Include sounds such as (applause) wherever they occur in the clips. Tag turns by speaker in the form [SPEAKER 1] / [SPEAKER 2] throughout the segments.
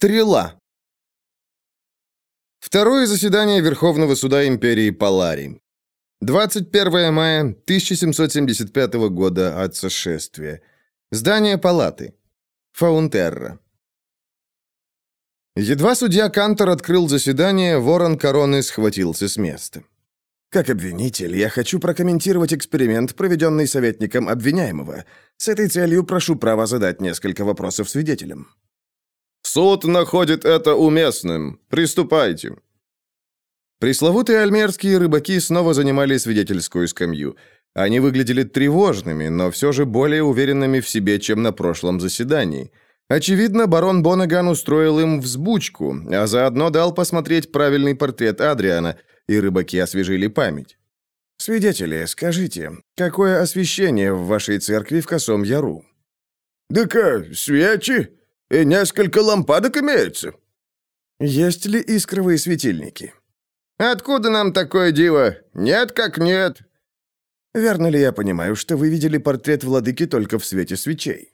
[SPEAKER 1] Стрела. Второе заседание Верховного суда империи Палари. 21 мая 1775 года от сошествия. Здание палаты. Фаунтерра. Едва судья Кантор открыл заседание, ворон короны схватился с места.
[SPEAKER 2] Как обвинитель, я хочу прокомментировать эксперимент, проведенный советником обвиняемого. С этой целью прошу права задать несколько вопросов свидетелям.
[SPEAKER 3] Суд находит это уместным. Приступайте.
[SPEAKER 1] Пресловутые альмерские рыбаки снова занимали свидетельскую скамью. Они выглядели тревожными, но все же более уверенными в себе, чем на прошлом заседании. Очевидно, барон Бонаган устроил им взбучку, а заодно дал посмотреть правильный портрет Адриана, и рыбаки освежили память.
[SPEAKER 2] «Свидетели, скажите, какое освещение в вашей церкви в Косом Яру?»
[SPEAKER 4] «Да-ка, свечи и несколько лампадок имеется».
[SPEAKER 2] «Есть ли искровые светильники?»
[SPEAKER 4] «Откуда нам такое диво? Нет как нет».
[SPEAKER 2] «Верно ли я понимаю, что вы видели портрет владыки только в свете свечей?»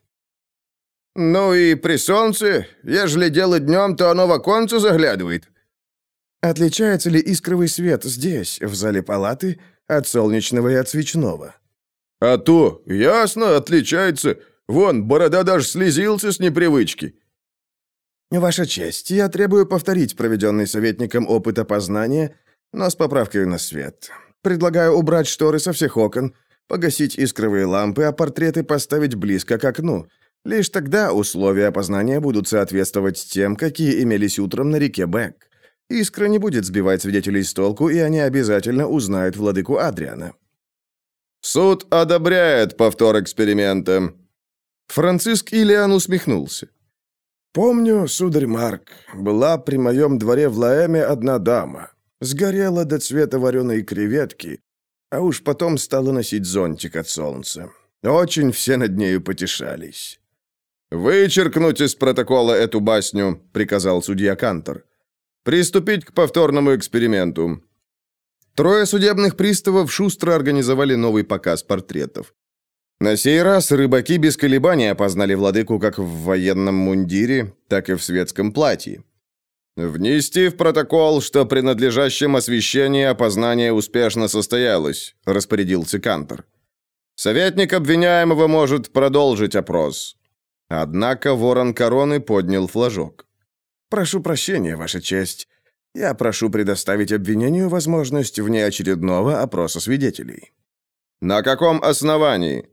[SPEAKER 4] «Ну и при солнце. Ежели дело днем, то оно в оконце заглядывает».
[SPEAKER 2] «Отличается ли искровый свет здесь, в зале палаты, от солнечного и от свечного?»
[SPEAKER 4] «А то, ясно, отличается. Вон, борода даже слезился с непривычки».
[SPEAKER 2] «Ваша честь, я требую повторить проведенный советником опыт опознания, но с поправкой на свет. Предлагаю убрать шторы со всех окон, погасить искровые лампы, а портреты поставить близко к окну. Лишь тогда условия опознания будут соответствовать тем, какие имелись утром на реке Бэк. Искра не будет сбивать свидетелей с толку, и они обязательно узнают владыку Адриана».
[SPEAKER 3] «Суд одобряет повтор эксперимента».
[SPEAKER 1] Франциск Ильян усмехнулся.
[SPEAKER 2] «Помню, сударь Марк, была при моем дворе в Лаэме одна дама. Сгорела до цвета вареной креветки, а уж потом стала носить зонтик от солнца. Очень все над нею потешались».
[SPEAKER 3] «Вычеркнуть из протокола эту басню», — приказал судья Кантор. «Приступить к повторному эксперименту».
[SPEAKER 1] Трое судебных приставов шустро организовали новый показ портретов. На сей раз рыбаки без колебаний опознали владыку как в военном мундире, так и в светском платье.
[SPEAKER 3] «Внести в протокол, что при надлежащем освещении опознание успешно состоялось», – распорядился Кантор. «Советник обвиняемого может продолжить опрос».
[SPEAKER 1] Однако ворон короны поднял флажок.
[SPEAKER 2] «Прошу прощения, Ваша честь. Я прошу предоставить обвинению возможность внеочередного опроса свидетелей».
[SPEAKER 3] «На каком основании?»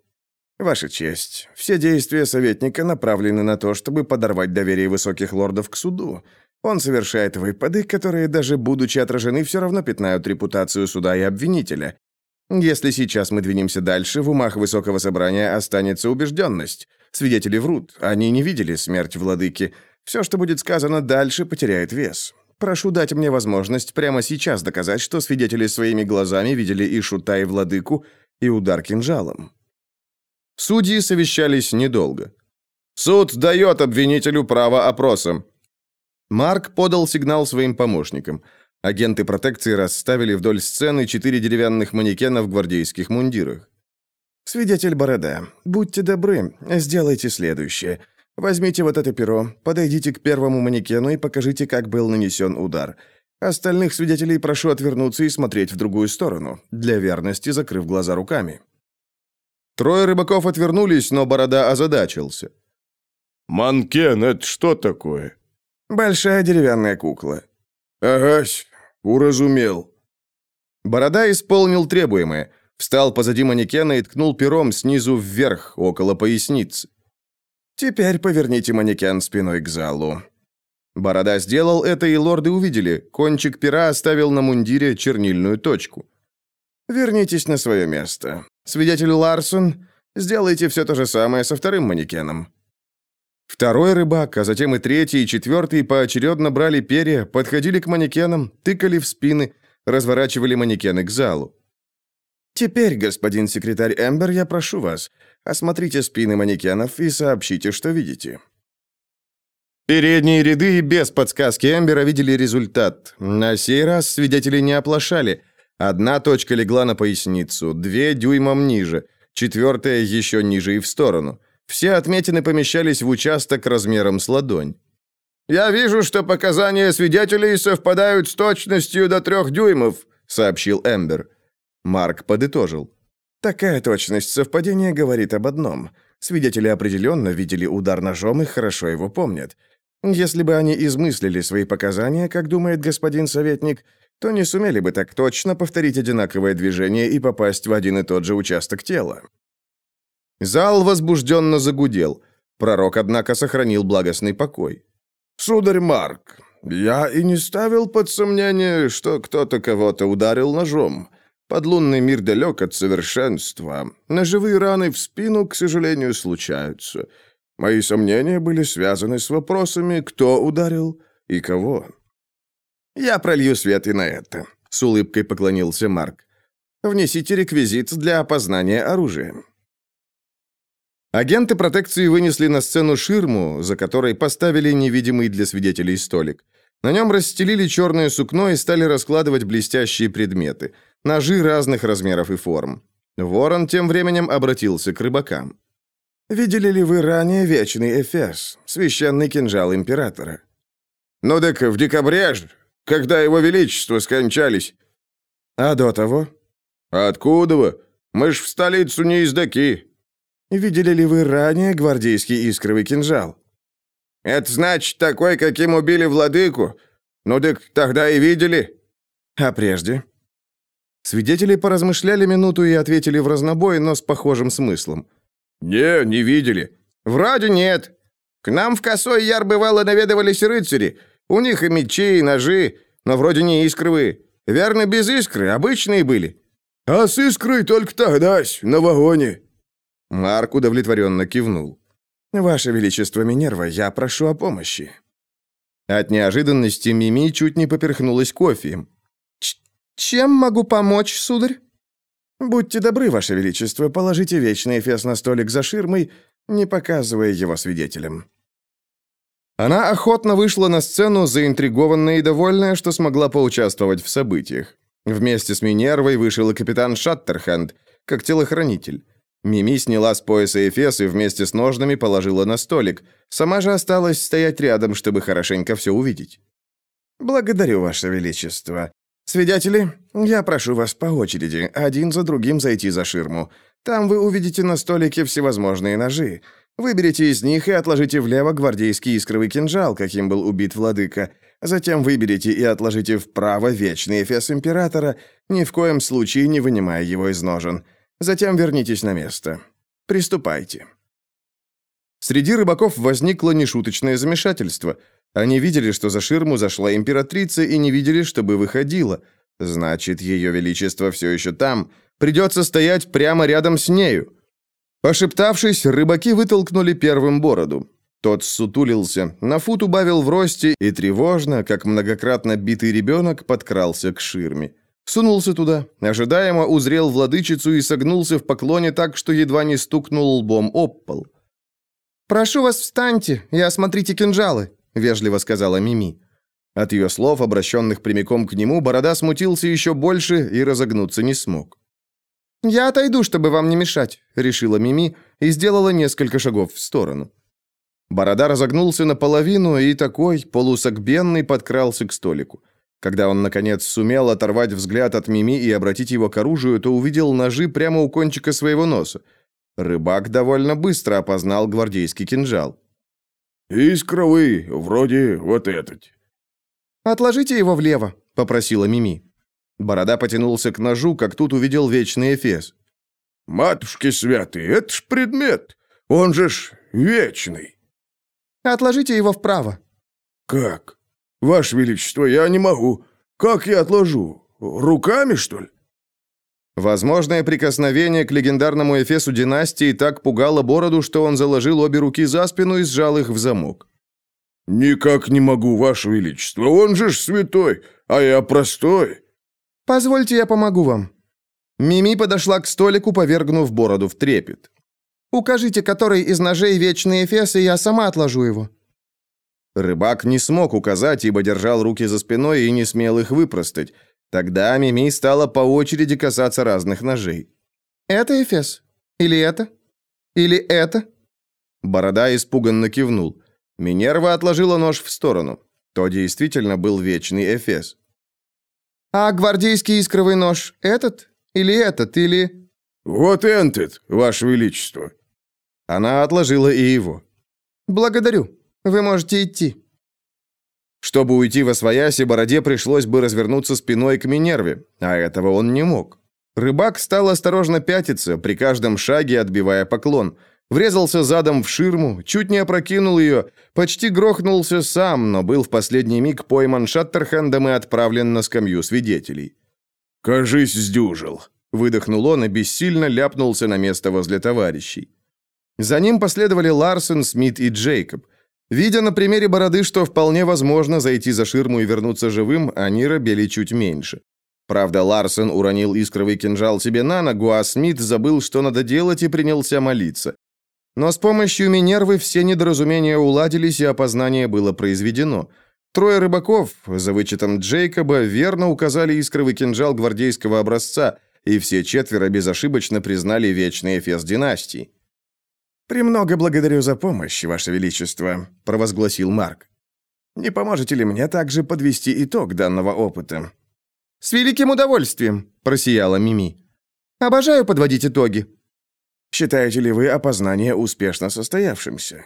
[SPEAKER 2] «Ваша честь, все действия советника направлены на то, чтобы подорвать доверие высоких лордов к суду. Он совершает выпады, которые, даже будучи отражены, все равно пятнают репутацию суда и обвинителя. Если сейчас мы двинемся дальше, в умах высокого собрания останется убежденность. Свидетели врут, они не видели смерть владыки. Все, что будет сказано дальше, потеряет вес. Прошу дать мне возможность прямо сейчас доказать, что свидетели своими глазами видели и шута, и владыку, и удар кинжалом.
[SPEAKER 1] Судьи совещались недолго.
[SPEAKER 3] «Суд дает обвинителю право опроса».
[SPEAKER 1] Марк подал сигнал своим помощникам. Агенты протекции расставили вдоль сцены четыре деревянных манекена в гвардейских мундирах.
[SPEAKER 2] «Свидетель Борода, будьте добры, сделайте следующее. Возьмите вот это перо, подойдите к первому манекену и покажите, как был нанесен удар. Остальных свидетелей прошу отвернуться и смотреть в другую сторону, для верности закрыв глаза руками».
[SPEAKER 1] Трое рыбаков отвернулись, но Борода озадачился.
[SPEAKER 3] «Манкен, это что такое?»
[SPEAKER 2] «Большая деревянная кукла».
[SPEAKER 4] «Агась, уразумел».
[SPEAKER 1] Борода исполнил требуемое, встал позади манекена и ткнул пером снизу вверх, около поясницы.
[SPEAKER 2] «Теперь поверните манекен спиной к залу».
[SPEAKER 1] Борода сделал это, и лорды увидели. Кончик пера оставил на мундире чернильную точку.
[SPEAKER 2] «Вернитесь на свое место. Свидетель Ларсон, сделайте все то же самое со вторым манекеном».
[SPEAKER 1] Второй рыбак, а затем и третий, и четвертый поочередно брали перья, подходили к манекенам, тыкали в спины, разворачивали манекены к залу.
[SPEAKER 2] «Теперь, господин секретарь Эмбер, я прошу вас, осмотрите спины манекенов и сообщите, что видите».
[SPEAKER 1] Передние ряды без подсказки Эмбера видели результат. На сей раз свидетели не оплошали. Одна точка легла на поясницу, две дюймом ниже, четвертая еще ниже и в сторону. Все отметины помещались в участок размером с ладонь.
[SPEAKER 3] «Я вижу, что показания свидетелей совпадают с точностью до трех дюймов», — сообщил Эмбер.
[SPEAKER 2] Марк подытожил. «Такая точность совпадения говорит об одном. Свидетели определенно видели удар ножом и хорошо его помнят. Если бы они измыслили свои показания, как думает господин советник, то не сумели бы так точно повторить одинаковое движение и попасть в один и тот же участок тела».
[SPEAKER 1] Зал возбужденно загудел. Пророк, однако, сохранил благостный покой.
[SPEAKER 4] «Сударь Марк, я и не ставил под сомнение, что кто-то кого-то ударил ножом. Подлунный мир далек от совершенства. Ножевые раны в спину, к сожалению, случаются. Мои сомнения были связаны с вопросами, кто ударил и кого».
[SPEAKER 2] «Я пролью свет и на это», — с улыбкой поклонился Марк. «Внесите реквизит для опознания оружия».
[SPEAKER 1] Агенты протекции вынесли на сцену ширму, за которой поставили невидимый для свидетелей столик. На нем расстелили черное сукно и стали раскладывать блестящие предметы. Ножи разных размеров и форм. Ворон тем временем обратился к рыбакам.
[SPEAKER 2] «Видели ли вы ранее Вечный Эфес, священный кинжал Императора?»
[SPEAKER 4] «Ну так в декабре ж, когда его величество скончались».
[SPEAKER 2] «А до того?»
[SPEAKER 4] «Откуда вы? Мы ж в столицу не издаки».
[SPEAKER 2] Видели ли вы ранее гвардейский искровый кинжал?
[SPEAKER 4] Это значит такой, каким убили владыку? Ну так тогда и видели.
[SPEAKER 2] А прежде?
[SPEAKER 1] Свидетели поразмышляли минуту и ответили в разнобой, но с похожим смыслом.
[SPEAKER 4] Не, не видели.
[SPEAKER 3] Вроде нет. К нам в Косой Яр бывало наведывались рыцари. У них и мечи, и ножи, но вроде не искровые. Верно, без искры, обычные были.
[SPEAKER 4] А с искрой только тогдась, на вагоне.
[SPEAKER 1] Марк удовлетворенно кивнул.
[SPEAKER 2] «Ваше Величество Минерва, я прошу о помощи».
[SPEAKER 1] От неожиданности Мими чуть не поперхнулась кофеем.
[SPEAKER 5] «Чем могу помочь, сударь?»
[SPEAKER 2] «Будьте добры, Ваше Величество, положите вечный эфес на столик за ширмой, не показывая его свидетелям».
[SPEAKER 1] Она охотно вышла на сцену, заинтригованная и довольная, что смогла поучаствовать в событиях. Вместе с Минервой вышел и капитан Шаттерхенд, как телохранитель. Мими сняла с пояса эфес и вместе с ножными положила на столик. Сама же осталась стоять рядом, чтобы хорошенько все увидеть.
[SPEAKER 2] «Благодарю, Ваше Величество. Свидетели, я прошу вас по очереди, один за другим зайти за ширму. Там вы увидите на столике всевозможные ножи. Выберите из них и отложите влево гвардейский искровый кинжал, каким был убит владыка. Затем выберите и отложите вправо вечный эфес императора, ни в коем случае не вынимая его из ножен. Затем вернитесь на место. Приступайте».
[SPEAKER 1] Среди рыбаков возникло нешуточное замешательство. Они видели, что за ширму зашла императрица, и не видели, чтобы выходила. Значит, ее величество все еще там. Придется стоять прямо рядом с нею. Пошептавшись, рыбаки вытолкнули первым бороду. Тот сутулился, на фут убавил в росте и тревожно, как многократно битый ребенок, подкрался к ширме. Сунулся туда, ожидаемо узрел владычицу и согнулся в поклоне так, что едва не стукнул лбом об пол.
[SPEAKER 5] «Прошу вас, встаньте и осмотрите кинжалы», — вежливо сказала Мими.
[SPEAKER 1] От ее слов, обращенных прямиком к нему, Борода смутился еще больше и разогнуться не смог.
[SPEAKER 5] «Я отойду, чтобы вам не мешать», — решила Мими и сделала несколько шагов в сторону.
[SPEAKER 1] Борода разогнулся наполовину и такой, полусогбенный, подкрался к столику. Когда он, наконец, сумел оторвать взгляд от Мими и обратить его к оружию, то увидел ножи прямо у кончика своего носа. Рыбак довольно быстро опознал гвардейский кинжал.
[SPEAKER 4] «Искровый, вроде вот этот».
[SPEAKER 5] «Отложите его влево», — попросила Мими.
[SPEAKER 1] Борода потянулся к ножу, как тут увидел вечный эфес.
[SPEAKER 4] «Матушки святые, это ж предмет! Он же ж вечный!»
[SPEAKER 5] «Отложите его вправо».
[SPEAKER 4] «Как?» «Ваше Величество, я не могу. Как я отложу? Руками, что ли?»
[SPEAKER 1] Возможное прикосновение к легендарному Эфесу династии так пугало Бороду, что он заложил обе руки за спину и сжал их в замок.
[SPEAKER 4] «Никак не могу, Ваше Величество, он же ж святой, а я простой».
[SPEAKER 5] «Позвольте, я помогу вам».
[SPEAKER 1] Мими подошла к столику, повергнув Бороду в трепет.
[SPEAKER 5] «Укажите, который из ножей вечный Эфес, и я сама отложу его».
[SPEAKER 1] Рыбак не смог указать, ибо держал руки за спиной и не смел их выпростать. Тогда Мими стала по очереди касаться разных ножей.
[SPEAKER 5] «Это Эфес? Или это? Или это?»
[SPEAKER 1] Борода испуганно кивнул. Минерва отложила нож в сторону. То действительно был вечный Эфес.
[SPEAKER 5] «А гвардейский искровый нож этот? Или этот? Или...»
[SPEAKER 4] «Вот этот, Ваше Величество».
[SPEAKER 1] Она отложила и его.
[SPEAKER 5] «Благодарю. Вы можете идти».
[SPEAKER 1] Чтобы уйти во свояси, Бороде пришлось бы развернуться спиной к Минерве, а этого он не мог. Рыбак стал осторожно пятиться, при каждом шаге отбивая поклон. Врезался задом в ширму, чуть не опрокинул ее, почти грохнулся сам, но был в последний миг пойман Шаттерхендом и отправлен на скамью свидетелей.
[SPEAKER 4] «Кажись, сдюжил», —
[SPEAKER 1] выдохнул он и бессильно ляпнулся на место возле товарищей. За ним последовали Ларсен, Смит и Джейкоб. Видя на примере бороды, что вполне возможно зайти за ширму и вернуться живым, они робели чуть меньше. Правда, Ларсен уронил искровый кинжал себе на ногу, а Смит забыл, что надо делать, и принялся молиться. Но с помощью Минервы все недоразумения уладились, и опознание было произведено. Трое рыбаков, за вычетом Джейкоба, верно указали искровый кинжал гвардейского образца, и все четверо безошибочно признали вечный эфес династии.
[SPEAKER 2] «Премного благодарю за помощь, Ваше Величество», — провозгласил Марк. «Не поможете ли мне также подвести итог данного опыта?»
[SPEAKER 5] «С великим удовольствием», — просияла Мими. «Обожаю подводить итоги».
[SPEAKER 2] «Считаете ли вы опознание успешно состоявшимся?»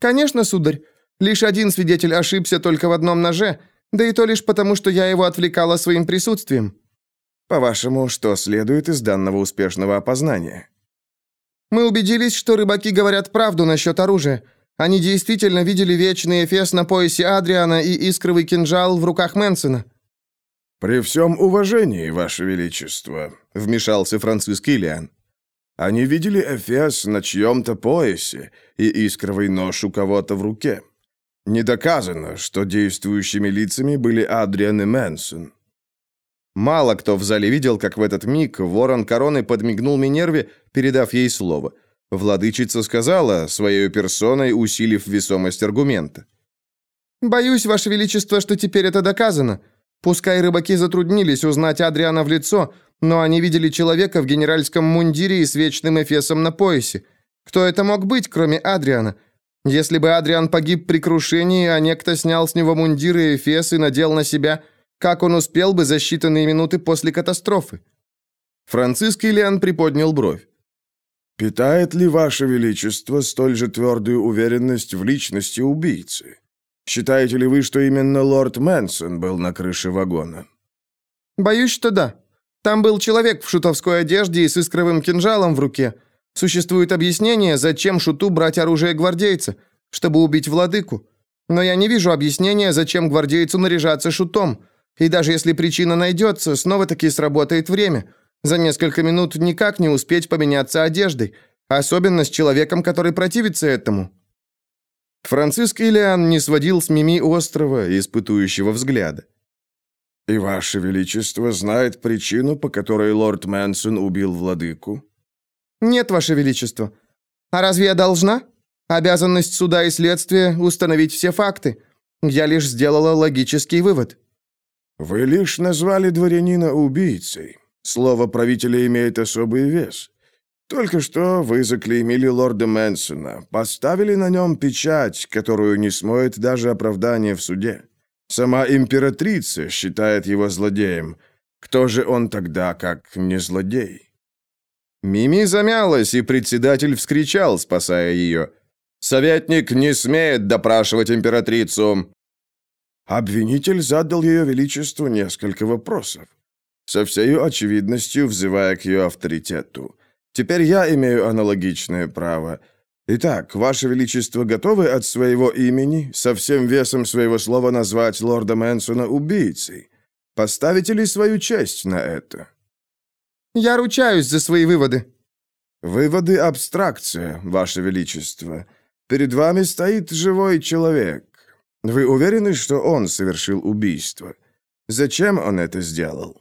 [SPEAKER 5] «Конечно, сударь. Лишь один свидетель ошибся только в одном ноже, да и то лишь потому, что я его отвлекала своим присутствием».
[SPEAKER 2] «По-вашему, что следует из данного успешного опознания?»
[SPEAKER 5] Мы убедились, что рыбаки говорят правду насчет оружия. Они действительно видели вечный эфес на поясе Адриана и искровый кинжал в руках Мэнсона».
[SPEAKER 4] «При всем уважении, Ваше Величество», — вмешался Франциск Ильян. «Они видели эфес на чьем-то поясе и искровый нож у кого-то в руке. Не доказано, что действующими лицами были Адриан и Мэнсон.
[SPEAKER 1] Мало кто в зале видел, как в этот миг ворон короны подмигнул Минерве, передав ей слово. Владычица сказала, своей персоной усилив весомость аргумента.
[SPEAKER 5] «Боюсь, Ваше Величество, что теперь это доказано. Пускай рыбаки затруднились узнать Адриана в лицо, но они видели человека в генеральском мундире и с вечным эфесом на поясе. Кто это мог быть, кроме Адриана? Если бы Адриан погиб при крушении, а некто снял с него мундир и эфес и надел на себя, как он успел бы за считанные минуты после катастрофы?
[SPEAKER 1] Франциск Ильян приподнял бровь.
[SPEAKER 4] «Питает ли Ваше Величество столь же твердую уверенность в личности убийцы? Считаете ли вы, что именно лорд Мэнсон был на крыше вагона?»
[SPEAKER 5] «Боюсь, что да. Там был человек в шутовской одежде и с искровым кинжалом в руке. Существует объяснение, зачем шуту брать оружие гвардейца, чтобы убить владыку. Но я не вижу объяснения, зачем гвардейцу наряжаться шутом. И даже если причина найдется, снова-таки сработает время. За несколько минут никак не успеть поменяться одеждой, особенно с человеком, который противится этому.
[SPEAKER 1] Франциск Ильян не сводил с Мими острова, испытующего взгляда.
[SPEAKER 4] «И Ваше Величество знает причину, по которой лорд Мэнсон убил владыку?»
[SPEAKER 5] «Нет, Ваше Величество. А разве я должна? Обязанность суда и следствия – установить все факты. Я лишь сделала логический вывод».
[SPEAKER 4] «Вы лишь назвали дворянина убийцей. Слово правителя имеет особый вес. Только что вы заклеймили лорда Мэнсона, поставили на нем печать, которую не смоет даже оправдание в суде. Сама императрица считает его злодеем. Кто же он тогда, как не злодей?»
[SPEAKER 1] Мими замялась, и председатель вскричал, спасая ее. «Советник не смеет допрашивать императрицу.
[SPEAKER 4] Обвинитель задал ее величеству несколько вопросов, со всей очевидностью взывая к ее авторитету. Теперь я имею аналогичное право. Итак, ваше величество готовы от своего имени, со всем весом своего слова назвать лорда Мэнсона убийцей? Поставите ли свою честь на это?
[SPEAKER 5] Я ручаюсь за свои выводы.
[SPEAKER 4] Выводы абстракция, ваше величество. Перед вами стоит живой человек. Вы уверены, что он совершил убийство? Зачем он это сделал?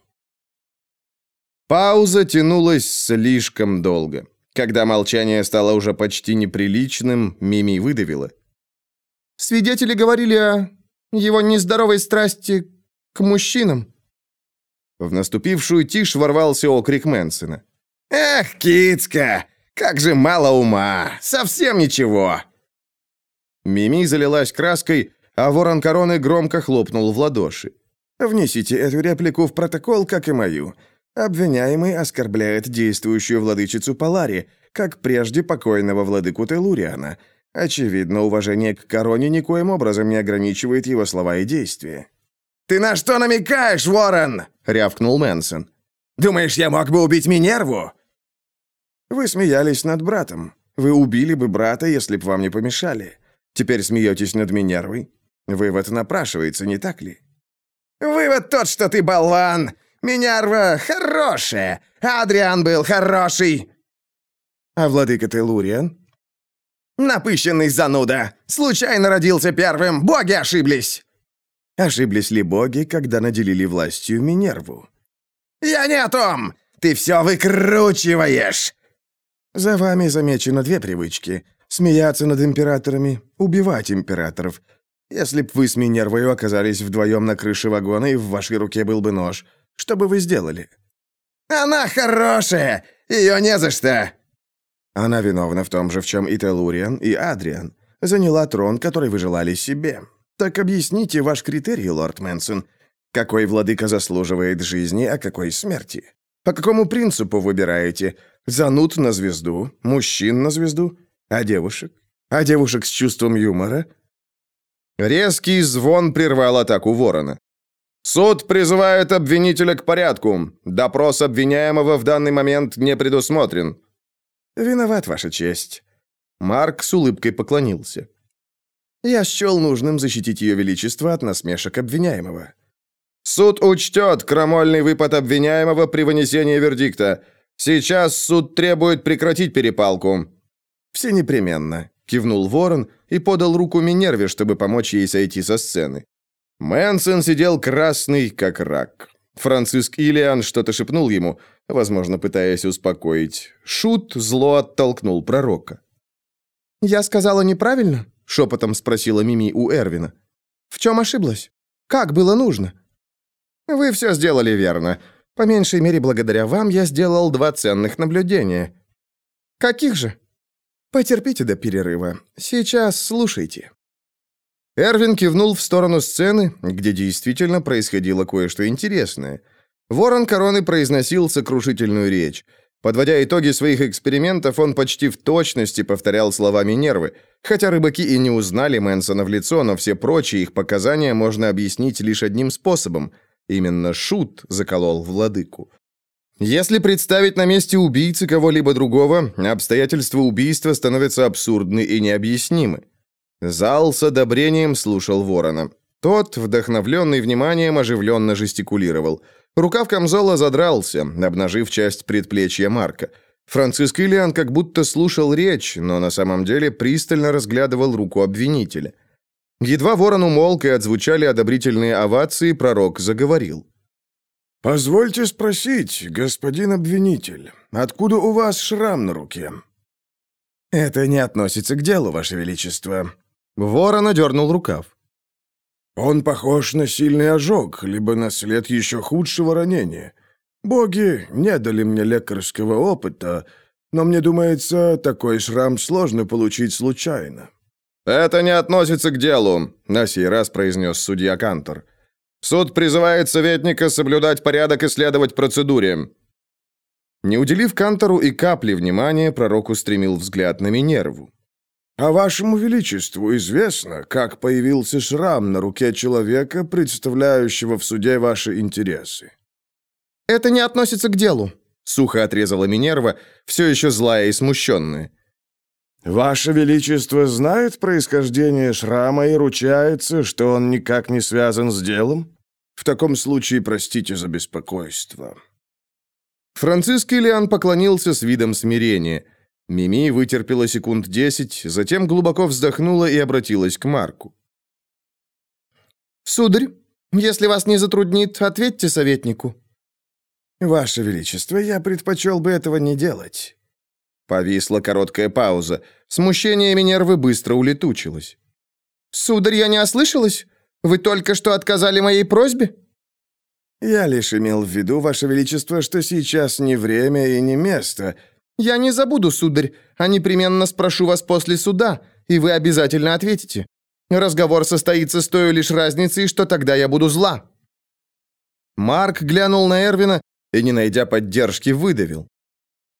[SPEAKER 1] Пауза тянулась слишком долго. Когда молчание стало уже почти неприличным, Мими выдавила.
[SPEAKER 5] «Свидетели говорили о его нездоровой страсти к мужчинам».
[SPEAKER 1] В наступившую тишь ворвался окрик Мэнсона.
[SPEAKER 3] «Эх, Кицка, как же мало ума! Совсем ничего!»
[SPEAKER 1] Мими залилась краской, а ворон короны громко хлопнул в ладоши.
[SPEAKER 2] «Внесите эту реплику в протокол, как и мою. Обвиняемый оскорбляет действующую владычицу Палари, как прежде покойного владыку Телуриана. Очевидно, уважение к короне никоим образом не ограничивает его слова и действия». «Ты на что намекаешь, Ворон?» — рявкнул Мэнсон. «Думаешь, я мог бы убить Минерву?» «Вы смеялись над братом. Вы убили бы брата, если б вам не помешали. Теперь смеетесь над Минервой? Вывод напрашивается, не так ли?»
[SPEAKER 5] «Вывод тот, что ты болван! Минерва хорошая, Адриан был хороший!»
[SPEAKER 2] «А владыка Телуриан?»
[SPEAKER 5] «Напыщенный зануда! Случайно родился первым, боги ошиблись!»
[SPEAKER 2] Ошиблись ли боги, когда наделили властью Минерву?
[SPEAKER 5] «Я не о том! Ты все выкручиваешь!»
[SPEAKER 2] «За вами замечено две привычки. Смеяться над императорами, убивать императоров. Если б вы с Минервой оказались вдвоем на крыше вагона, и в вашей руке был бы нож, что бы вы сделали?»
[SPEAKER 5] «Она хорошая! Ее не за что!»
[SPEAKER 2] Она виновна в том же, в чем и Телуриан, и Адриан. Заняла трон, который вы желали себе. Так объясните ваш критерий, лорд Мэнсон. Какой владыка заслуживает жизни, а какой смерти? По какому принципу выбираете? Зануд на звезду, мужчин на звезду, а девушек? А девушек с чувством юмора?
[SPEAKER 1] Резкий звон прервал атаку ворона. Суд призывает обвинителя к порядку. Допрос обвиняемого в данный момент не предусмотрен.
[SPEAKER 2] Виноват, ваша честь.
[SPEAKER 1] Марк с улыбкой поклонился.
[SPEAKER 2] Я счел нужным защитить ее величество от насмешек обвиняемого.
[SPEAKER 1] Суд учтет крамольный выпад обвиняемого при вынесении вердикта. Сейчас суд требует прекратить перепалку.
[SPEAKER 2] Все непременно, кивнул Ворон и подал руку Минерве, чтобы помочь ей сойти со сцены.
[SPEAKER 1] Мэнсон сидел красный, как рак. Франциск Илиан что-то шепнул ему, возможно, пытаясь успокоить. Шут зло оттолкнул пророка.
[SPEAKER 5] «Я сказала неправильно?» — шепотом спросила Мими у Эрвина. «В чем ошиблась? Как было нужно?»
[SPEAKER 1] «Вы все сделали верно. По меньшей мере, благодаря вам я сделал два ценных наблюдения».
[SPEAKER 5] «Каких же?»
[SPEAKER 2] «Потерпите до перерыва. Сейчас слушайте».
[SPEAKER 1] Эрвин кивнул в сторону сцены, где действительно происходило кое-что интересное. Ворон Короны произносил сокрушительную речь. Подводя итоги своих экспериментов, он почти в точности повторял слова Минервы, хотя рыбаки и не узнали Мэнсона в лицо, но все прочие их показания можно объяснить лишь одним способом. Именно Шут заколол владыку. Если представить на месте убийцы кого-либо другого, обстоятельства убийства становятся абсурдны и необъяснимы. Зал с одобрением слушал ворона. Тот, вдохновленный вниманием, оживленно жестикулировал. Рукав камзола задрался, обнажив часть предплечья Марка. Франциск Ильян как будто слушал речь, но на самом деле пристально разглядывал руку обвинителя. Едва ворон умолк и отзвучали одобрительные овации, пророк заговорил.
[SPEAKER 4] «Позвольте спросить, господин обвинитель, откуда у вас шрам на руке?»
[SPEAKER 2] «Это не относится к делу, ваше величество».
[SPEAKER 1] Ворон одернул рукав.
[SPEAKER 4] «Он похож на сильный ожог, либо на след еще худшего ранения. Боги не дали мне лекарского опыта, но мне думается, такой шрам сложно получить случайно».
[SPEAKER 1] «Это не относится к делу», — на сей раз произнес судья Кантор. Суд призывает советника соблюдать порядок и следовать процедуре». Не уделив Кантору и капли внимания, пророк устремил взгляд на Минерву.
[SPEAKER 4] «А вашему величеству известно, как появился шрам на руке человека, представляющего в суде ваши интересы?»
[SPEAKER 5] «Это не относится к делу», —
[SPEAKER 1] сухо отрезала Минерва, все еще злая и смущенная.
[SPEAKER 4] «Ваше Величество знает происхождение шрама и ручается, что он никак не связан с делом? В таком случае простите за беспокойство».
[SPEAKER 1] Франциск Ильян поклонился с видом смирения. Мими вытерпела секунд десять, затем глубоко вздохнула и обратилась к Марку.
[SPEAKER 5] «Сударь, если вас не затруднит, ответьте советнику».
[SPEAKER 2] «Ваше Величество, я предпочел бы этого не делать».
[SPEAKER 1] Повисла короткая пауза. Смущение Минервы быстро улетучилось.
[SPEAKER 5] «Сударь, я не ослышалась? Вы только что отказали моей просьбе?»
[SPEAKER 2] «Я лишь имел в виду, Ваше Величество, что сейчас не время и не место».
[SPEAKER 5] «Я не забуду, сударь, а непременно спрошу вас после суда, и вы обязательно ответите. Разговор состоится с той лишь разницей, что тогда я буду зла».
[SPEAKER 1] Марк глянул на Эрвина и, не найдя поддержки, выдавил.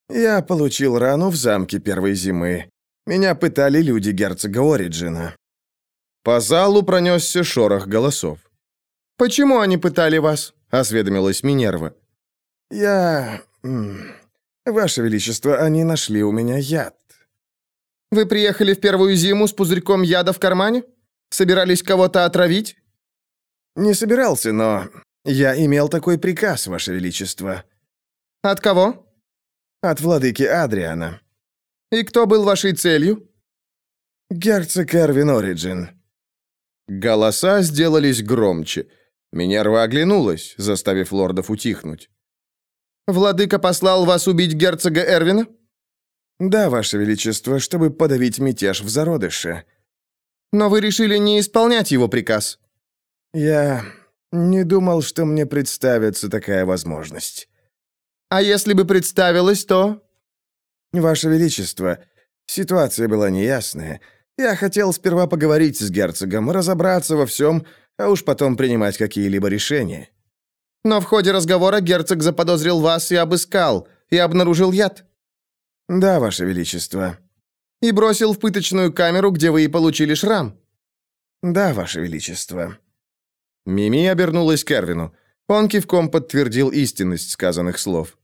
[SPEAKER 2] «Я получил рану в замке первой зимы. Меня пытали люди герцога Ориджина».
[SPEAKER 1] По залу пронесся шорох голосов.
[SPEAKER 5] «Почему они пытали вас?»
[SPEAKER 1] — осведомилась Минерва.
[SPEAKER 2] «Я... Ваше Величество, они нашли у меня яд».
[SPEAKER 5] «Вы приехали в первую зиму с пузырьком яда в кармане? Собирались кого-то отравить?»
[SPEAKER 2] «Не собирался, но я имел такой приказ, Ваше Величество».
[SPEAKER 5] «От кого?»
[SPEAKER 2] «От владыки Адриана».
[SPEAKER 5] «И кто был вашей целью?»
[SPEAKER 2] «Герцог Эрвин Ориджин».
[SPEAKER 1] Голоса сделались громче. Минерва оглянулась, заставив лордов утихнуть.
[SPEAKER 5] «Владыка послал вас убить герцога Эрвина?»
[SPEAKER 2] «Да, Ваше Величество, чтобы подавить мятеж в зародыше».
[SPEAKER 5] «Но вы решили не исполнять его приказ?»
[SPEAKER 2] «Я не думал, что мне представится такая возможность».
[SPEAKER 5] «А если бы представилась, то...»
[SPEAKER 2] «Ваше Величество, ситуация была неясная. Я хотел сперва поговорить с герцогом, разобраться во всем, а уж потом принимать какие-либо решения».
[SPEAKER 5] «Но в ходе разговора герцог заподозрил вас и обыскал, и обнаружил яд».
[SPEAKER 2] «Да, Ваше Величество».
[SPEAKER 5] «И бросил в пыточную камеру, где вы и получили шрам».
[SPEAKER 2] «Да, Ваше Величество».
[SPEAKER 1] Мими обернулась к Эрвину. Он кивком подтвердил истинность сказанных слов.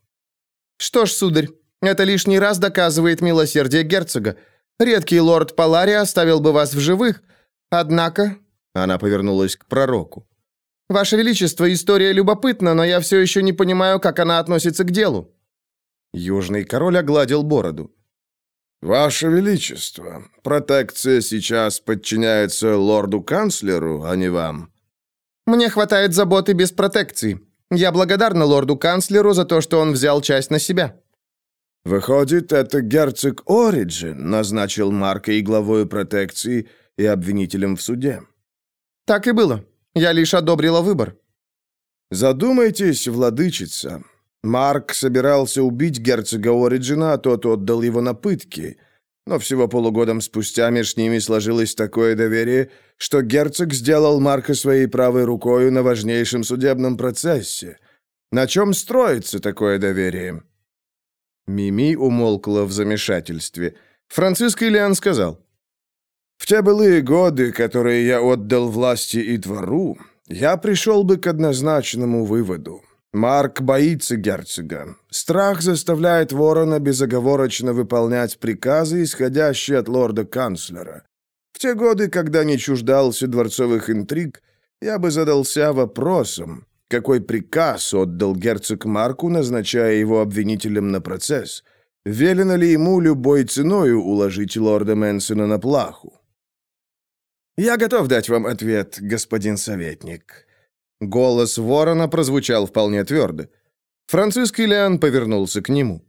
[SPEAKER 5] «Что ж, сударь, это лишний раз доказывает милосердие герцога. Редкий лорд Палари оставил бы вас в живых. Однако...»
[SPEAKER 1] Она повернулась к пророку.
[SPEAKER 5] «Ваше Величество, история любопытна, но я все еще не понимаю, как она относится к делу».
[SPEAKER 1] Южный король огладил бороду.
[SPEAKER 4] «Ваше Величество, протекция сейчас подчиняется лорду-канцлеру, а не вам».
[SPEAKER 5] «Мне хватает заботы без протекции. Я благодарна лорду-канцлеру за то, что он взял часть на себя».
[SPEAKER 4] «Выходит, это герцог Ориджин назначил Марка и главой протекции, и обвинителем в суде».
[SPEAKER 5] «Так и было. Я лишь одобрила выбор».
[SPEAKER 4] «Задумайтесь, владычица. Марк собирался убить герцога Ориджина, а тот отдал его на пытки. Но всего полугодом спустя между ними сложилось такое доверие, что герцог сделал Марка своей правой рукой на важнейшем судебном процессе. На чем строится такое доверие?»
[SPEAKER 1] Мими умолкла в замешательстве. Франциск Ильян сказал.
[SPEAKER 4] «В те былые годы, которые я отдал власти и двору, я пришел бы к однозначному выводу. Марк боится герцога. Страх заставляет ворона безоговорочно выполнять приказы, исходящие от лорда-канцлера. В те годы, когда не чуждался дворцовых интриг, я бы задался вопросом, какой приказ отдал герцог Марку, назначая его обвинителем на процесс? Велено ли ему любой ценою уложить лорда Мэнсона на плаху? «Я готов дать вам ответ, господин советник».
[SPEAKER 1] Голос ворона прозвучал вполне твердо. Франциск Ильян повернулся к нему.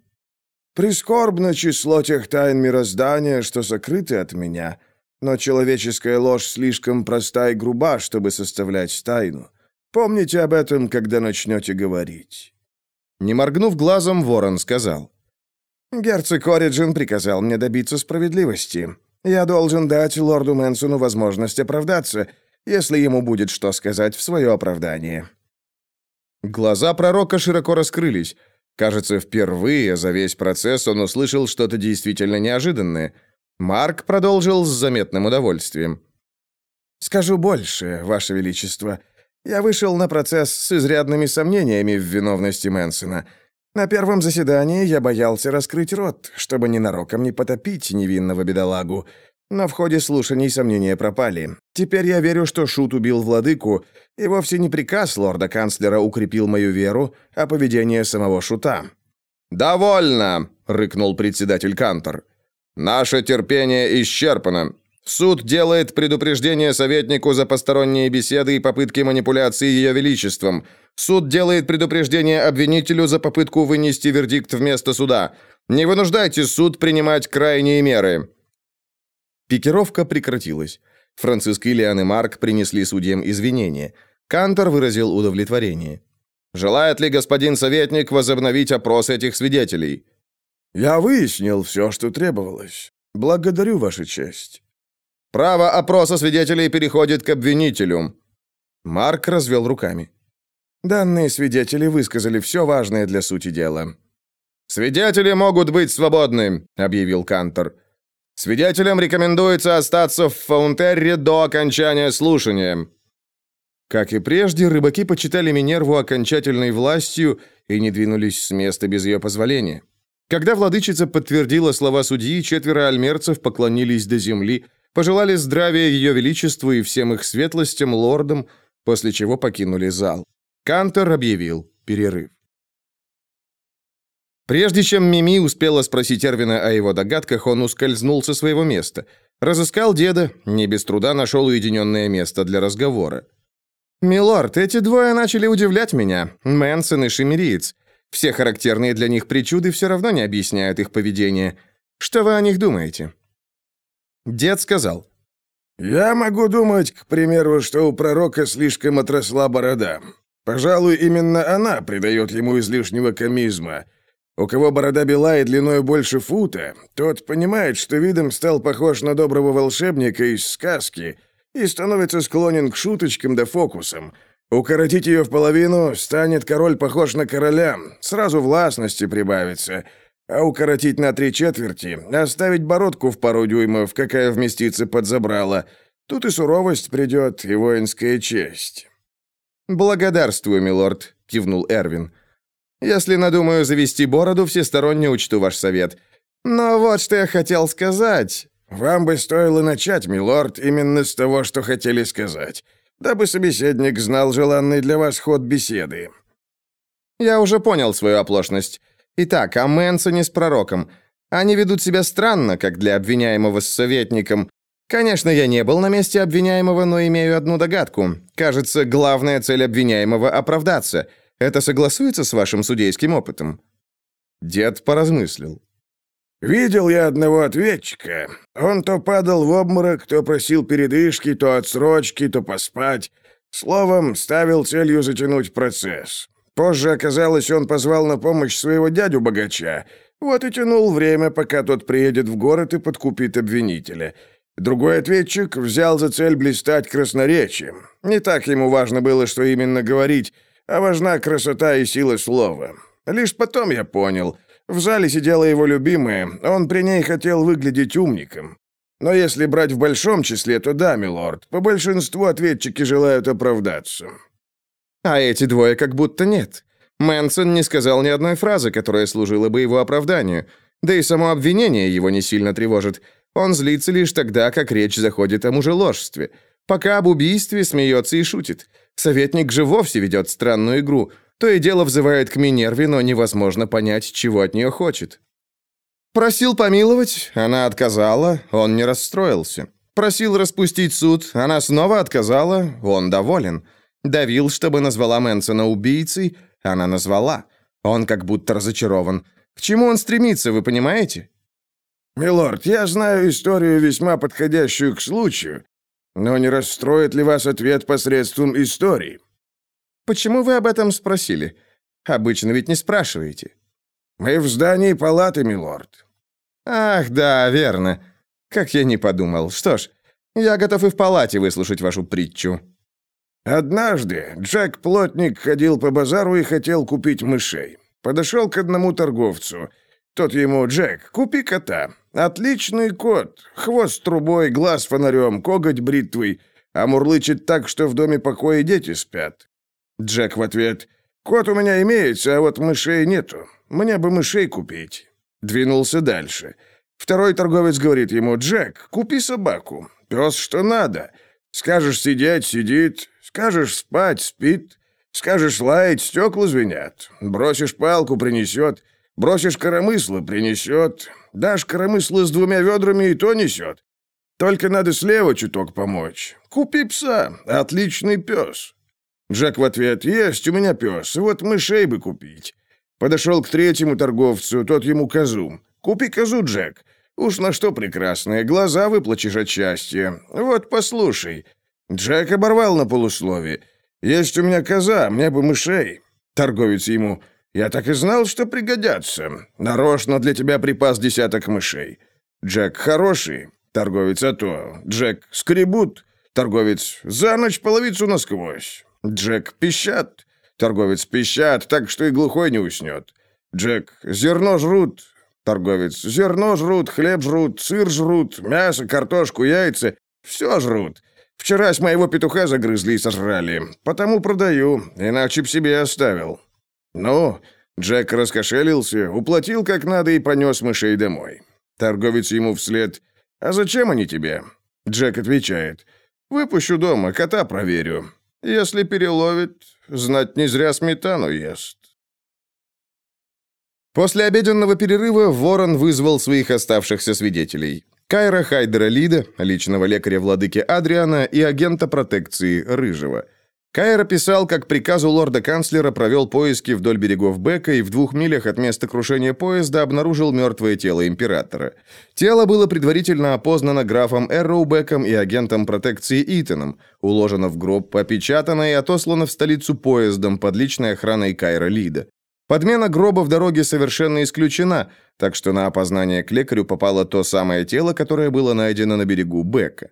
[SPEAKER 4] «Прискорбно число тех тайн мироздания, что сокрыты от меня, но человеческая ложь слишком проста и груба, чтобы составлять тайну. Помните об этом, когда начнете говорить».
[SPEAKER 1] Не моргнув глазом, ворон сказал.
[SPEAKER 2] «Герцог Ориджин приказал мне добиться справедливости. Я должен дать лорду Мэнсону возможность оправдаться, если ему будет что сказать в свое оправдание».
[SPEAKER 1] Глаза пророка широко раскрылись. Кажется, впервые за весь процесс он услышал что-то действительно неожиданное. Марк продолжил с заметным удовольствием.
[SPEAKER 2] «Скажу больше, Ваше Величество. Я вышел на процесс с изрядными сомнениями в виновности Мэнсона. На первом заседании я боялся раскрыть рот, чтобы ненароком не потопить невинного бедолагу. Но в ходе слушаний сомнения пропали. Теперь я верю, что Шут убил владыку, и вовсе не приказ лорда-канцлера укрепил мою веру, а поведение самого Шута.
[SPEAKER 1] «Довольно!» — рыкнул председатель Кантор. «Наше терпение исчерпано. Суд делает предупреждение советнику за посторонние беседы и попытки манипуляции ее величеством. Суд делает предупреждение обвинителю за попытку вынести вердикт вместо суда. Не вынуждайте суд принимать крайние меры». Пикировка прекратилась. Франциск Ильян и Марк принесли судьям извинения. Кантор выразил удовлетворение. «Желает ли господин советник возобновить опрос этих свидетелей?»
[SPEAKER 4] «Я выяснил все, что требовалось. Благодарю, Ваша честь».
[SPEAKER 3] Право опроса свидетелей переходит к обвинителю».
[SPEAKER 1] Марк развел руками.
[SPEAKER 2] Данные свидетели высказали все важное для сути дела.
[SPEAKER 3] «Свидетели могут быть свободны», — объявил Кантор. «Свидетелям рекомендуется остаться в Фаунтерре до окончания слушания».
[SPEAKER 1] Как и прежде, рыбаки почитали Минерву окончательной властью и не двинулись с места без ее позволения. Когда владычица подтвердила слова судьи, четверо альмерцев поклонились до земли, пожелали здравия ее величеству и всем их светлостям, лордам, после чего покинули зал. Кантор объявил перерыв. Прежде чем Мими успела спросить Эрвина о его догадках, он ускользнул со своего места. Разыскал деда, не без труда нашел уединенное место для разговора. «Милорд, эти двое начали удивлять меня, Мэнсон и Шемериец. Все характерные для них причуды все равно не объясняют их поведение. Что вы о них думаете?» Дед сказал.
[SPEAKER 4] «Я могу думать, к примеру, что у пророка слишком отросла борода. Пожалуй, именно она придает ему излишнего комизма». У кого борода бела и длиной больше фута, тот понимает, что видом стал похож на доброго волшебника из сказки и становится склонен к шуточкам да фокусам. Укоротить ее в половину станет король похож на короля, сразу властности прибавится. А укоротить на три четверти, оставить бородку в пару дюймов, какая вместится под забрало. Тут и суровость придет, и воинская честь.
[SPEAKER 1] «Благодарствую, милорд», — кивнул Эрвин. Если надумаю завести бороду, всесторонне учту ваш совет. Но вот что я хотел сказать.
[SPEAKER 4] Вам бы стоило начать, милорд, именно с того, что хотели сказать, дабы собеседник знал желанный для вас ход беседы.
[SPEAKER 1] Я уже понял свою оплошность. Итак, о Мэнсоне с пророком. Они ведут себя странно, как для обвиняемого с советником. Конечно, я не был на месте обвиняемого, но имею одну догадку. Кажется, главная цель обвиняемого — оправдаться — это согласуется с вашим судейским опытом?» Дед поразмыслил.
[SPEAKER 4] «Видел я одного ответчика. Он то падал в обморок, то просил передышки, то отсрочки, то поспать. Словом, ставил целью затянуть процесс. Позже оказалось, он позвал на помощь своего дядю-богача. Вот и тянул время, пока тот приедет в город и подкупит обвинителя. Другой ответчик взял за цель блистать красноречием. Не так ему важно было, что именно говорить, а важна красота и сила слова. Лишь потом я понял. В зале сидела его любимая, он при ней хотел выглядеть умником. Но если брать в большом числе, то да, милорд, по большинству ответчики желают оправдаться.
[SPEAKER 1] А эти двое как будто нет. Мэнсон не сказал ни одной фразы, которая служила бы его оправданию. Да и само обвинение его не сильно тревожит. Он злится лишь тогда, как речь заходит о мужеложстве. Пока об убийстве смеется и шутит. Советник же вовсе ведет странную игру. То и дело взывает к Минерве, но невозможно понять, чего от нее хочет. Просил помиловать, она отказала, он не расстроился. Просил распустить суд, она снова отказала, он доволен. Давил, чтобы назвала Мэнсона убийцей, она назвала. Он как будто разочарован. К чему он стремится, вы понимаете?
[SPEAKER 4] «Милорд, я знаю историю, весьма подходящую к случаю, но не расстроит ли вас ответ посредством истории?
[SPEAKER 1] Почему вы об этом спросили? Обычно ведь не спрашиваете.
[SPEAKER 4] Мы в здании палаты, милорд.
[SPEAKER 1] Ах, да, верно. Как я не подумал. Что ж, я готов и в палате выслушать вашу притчу.
[SPEAKER 4] Однажды Джек-плотник ходил по базару и хотел купить мышей. Подошел к одному торговцу. Тот ему, «Джек, купи кота. Отличный кот. Хвост трубой, глаз фонарем, коготь бритвой. А мурлычет так, что в доме покоя дети спят. Джек в ответ. Кот у меня имеется, а вот мышей нету. Мне бы мышей купить. Двинулся дальше. Второй торговец говорит ему, Джек, купи собаку. Пес что надо. Скажешь сидеть, сидит. Скажешь спать, спит. Скажешь лаять, стекла звенят. Бросишь палку, принесет. Бросишь коромысло, принесет. Дашь коромысло с двумя ведрами, и то несет. Только надо слева чуток помочь. Купи пса, отличный пес». Джек в ответ, «Есть у меня пес, вот мышей бы купить». Подошел к третьему торговцу, тот ему козу. «Купи козу, Джек. Уж на что прекрасные, глаза выплачешь от счастья. Вот послушай». Джек оборвал на полуслове. «Есть у меня коза, мне бы мышей». Торговец ему, я так и знал, что пригодятся. Нарочно для тебя припас десяток мышей. Джек хороший.
[SPEAKER 2] Торговец, а то. Джек, скребут. Торговец, за ночь половицу насквозь. Джек, пищат. Торговец, пищат, так что и глухой не уснет. Джек, зерно жрут. Торговец, зерно жрут, хлеб жрут, сыр жрут, мясо, картошку, яйца. Все жрут. Вчера с моего петуха загрызли и сожрали. Потому продаю, иначе б себе оставил. Ну, Джек раскошелился, уплатил как надо и понес мышей домой. Торговец ему вслед. «А зачем они тебе?» Джек отвечает. «Выпущу дома, кота проверю. Если переловит, знать не зря сметану ест».
[SPEAKER 1] После обеденного перерыва Ворон вызвал своих оставшихся свидетелей. Кайра Хайдера Лида, личного лекаря владыки Адриана и агента протекции Рыжего – Кайр описал, как приказу лорда-канцлера провел поиски вдоль берегов Бека и в двух милях от места крушения поезда обнаружил мертвое тело императора. Тело было предварительно опознано графом Эрроубеком и агентом протекции Итаном, уложено в гроб, опечатано и отослано в столицу поездом под личной охраной Кайра Лида. Подмена гроба в дороге совершенно исключена, так что на опознание к лекарю попало то самое тело, которое было найдено на берегу Бека.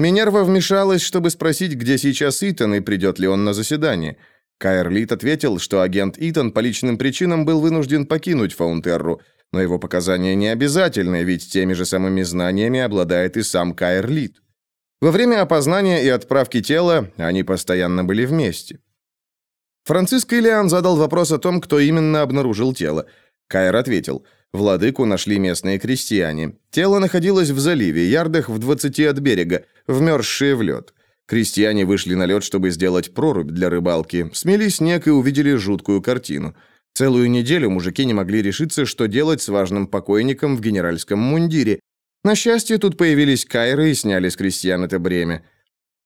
[SPEAKER 1] Минерва вмешалась, чтобы спросить, где сейчас Итан и придет ли он на заседание. Кайр Лит ответил, что агент Итан по личным причинам был вынужден покинуть Фаунтерру, но его показания не обязательны, ведь теми же самыми знаниями обладает и сам Кайр Лит. Во время опознания и отправки тела они постоянно были вместе. Франциск Ильян задал вопрос о том, кто именно обнаружил тело. Кайр ответил – Владыку нашли местные крестьяне. Тело находилось в заливе, ярдах в 20 от берега, вмерзшее в лед. Крестьяне вышли на лед, чтобы сделать прорубь для рыбалки, смели снег и увидели жуткую картину. Целую неделю мужики не могли решиться, что делать с важным покойником в генеральском мундире. На счастье, тут появились кайры и сняли с крестьян это бремя.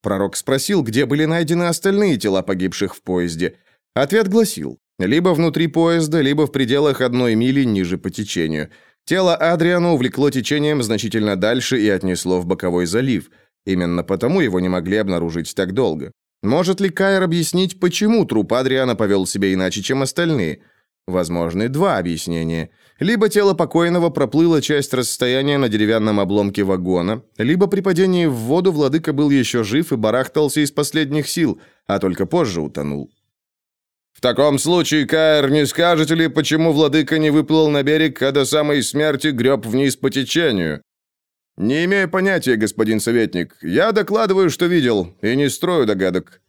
[SPEAKER 1] Пророк спросил, где были найдены остальные тела погибших в поезде. Ответ гласил, либо внутри поезда, либо в пределах одной мили ниже по течению. Тело Адриана увлекло течением значительно дальше и отнесло в боковой залив. Именно потому его не могли обнаружить так долго. Может ли Кайр объяснить, почему труп Адриана повел себя иначе, чем остальные? Возможны два объяснения. Либо тело покойного проплыло часть расстояния на деревянном обломке вагона, либо при падении в воду владыка был еще жив и барахтался из последних сил, а только позже утонул.
[SPEAKER 3] Таком случае, Каэр, не скажете ли, почему владыка не выплыл на берег, а до самой смерти греб вниз по течению? Не имею понятия, господин советник. Я докладываю, что видел, и не строю догадок.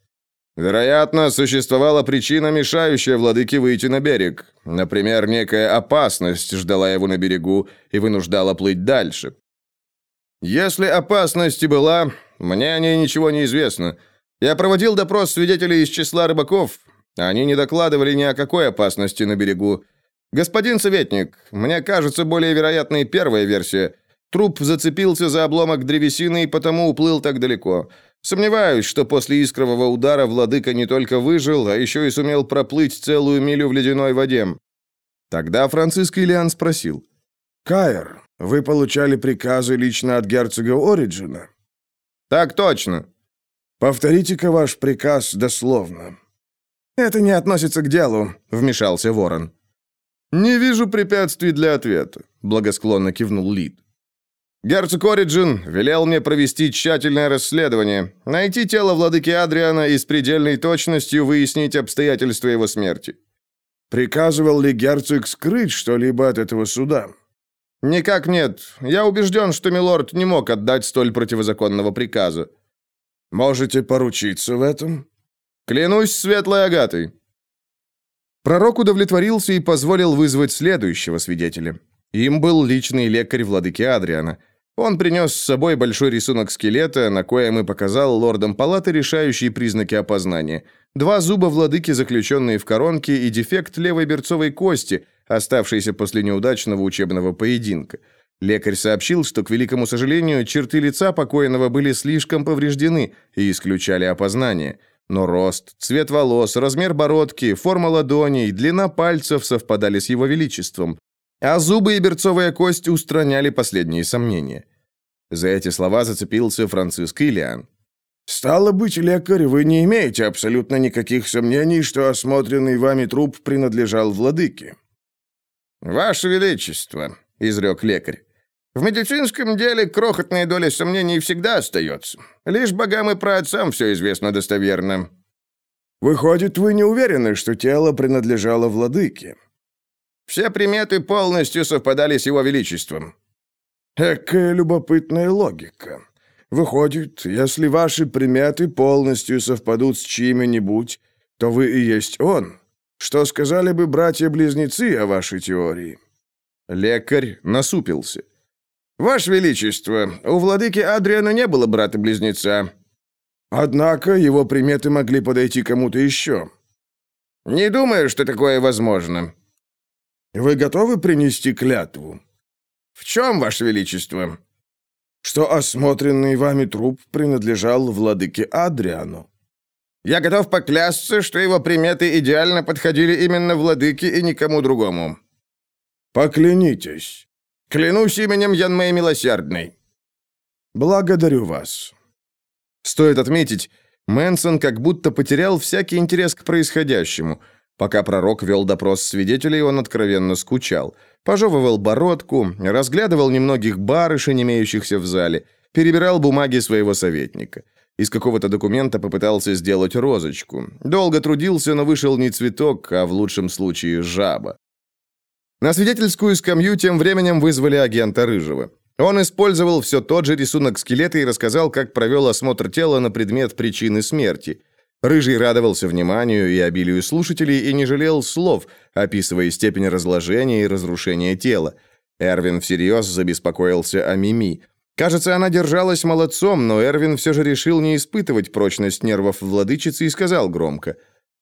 [SPEAKER 3] Вероятно, существовала причина, мешающая владыке выйти на берег. Например, некая опасность ждала его на берегу и вынуждала плыть дальше. Если опасность и была, мне о ней ничего не известно. Я проводил допрос свидетелей из числа рыбаков, они не докладывали ни о какой опасности на берегу. Господин советник, мне кажется более вероятной первая версия. Труп зацепился за обломок древесины и потому уплыл так далеко. Сомневаюсь, что после искрового удара владыка не только выжил, а еще и сумел проплыть целую милю в ледяной воде. Тогда Франциск Ильян спросил.
[SPEAKER 2] «Кайр, вы получали приказы лично от герцога Ориджина?»
[SPEAKER 3] «Так точно».
[SPEAKER 2] «Повторите-ка ваш приказ дословно».
[SPEAKER 3] «Это не относится к делу», — вмешался Ворон. «Не вижу препятствий для ответа», — благосклонно кивнул Лид. «Герцог Ориджин велел мне провести тщательное расследование, найти тело владыки Адриана и с предельной точностью выяснить обстоятельства его смерти».
[SPEAKER 2] «Приказывал ли герцог скрыть что-либо от этого суда?»
[SPEAKER 3] «Никак нет. Я убежден, что милорд не мог отдать столь противозаконного приказа».
[SPEAKER 2] «Можете поручиться в этом?»
[SPEAKER 3] Клянусь светлой агатой.
[SPEAKER 1] Пророк удовлетворился и позволил вызвать следующего свидетеля. Им был личный лекарь владыки Адриана. Он принес с собой большой рисунок скелета, на коем и показал лордам палаты решающие признаки опознания. Два зуба владыки, заключенные в коронке, и дефект левой берцовой кости, оставшийся после неудачного учебного поединка. Лекарь сообщил, что, к великому сожалению, черты лица покойного были слишком повреждены и исключали опознание – но рост, цвет волос, размер бородки, форма ладоней, длина пальцев совпадали с его величеством, а зубы и берцовая кость устраняли последние сомнения. За эти слова зацепился Франциск Ильян.
[SPEAKER 2] «Стало быть, лекарь, вы не имеете абсолютно никаких сомнений, что осмотренный вами труп принадлежал владыке?»
[SPEAKER 3] «Ваше Величество», — изрек лекарь, В медицинском деле крохотная доля сомнений всегда остается. Лишь богам и праотцам все известно достоверно».
[SPEAKER 2] «Выходит, вы не уверены, что тело принадлежало владыке?»
[SPEAKER 3] «Все приметы полностью совпадали с его величеством».
[SPEAKER 2] «Экая любопытная логика. Выходит, если ваши приметы полностью совпадут с чьими-нибудь, то вы и есть он. Что сказали бы братья-близнецы о вашей теории?»
[SPEAKER 1] Лекарь насупился.
[SPEAKER 3] «Ваше Величество, у владыки Адриана не было брата-близнеца».
[SPEAKER 2] «Однако его приметы могли подойти кому-то еще».
[SPEAKER 3] «Не думаю, что такое возможно».
[SPEAKER 2] «Вы готовы принести клятву?»
[SPEAKER 3] «В чем, Ваше Величество?»
[SPEAKER 2] «Что осмотренный вами труп принадлежал владыке Адриану».
[SPEAKER 3] «Я готов поклясться, что его приметы идеально подходили именно владыке и никому другому».
[SPEAKER 2] «Поклянитесь».
[SPEAKER 3] Клянусь именем Янмэй Милосердной».
[SPEAKER 2] «Благодарю вас».
[SPEAKER 1] Стоит отметить, Мэнсон как будто потерял всякий интерес к происходящему. Пока пророк вел допрос свидетелей, он откровенно скучал. Пожевывал бородку, разглядывал немногих барышень, имеющихся в зале, перебирал бумаги своего советника. Из какого-то документа попытался сделать розочку. Долго трудился, но вышел не цветок, а в лучшем случае жаба. На свидетельскую скамью тем временем вызвали агента Рыжего. Он использовал все тот же рисунок скелета и рассказал, как провел осмотр тела на предмет причины смерти. Рыжий радовался вниманию и обилию слушателей и не жалел слов, описывая степень разложения и разрушения тела. Эрвин всерьез забеспокоился о Мими. Кажется, она держалась молодцом, но Эрвин все же решил не испытывать прочность нервов владычицы и сказал громко.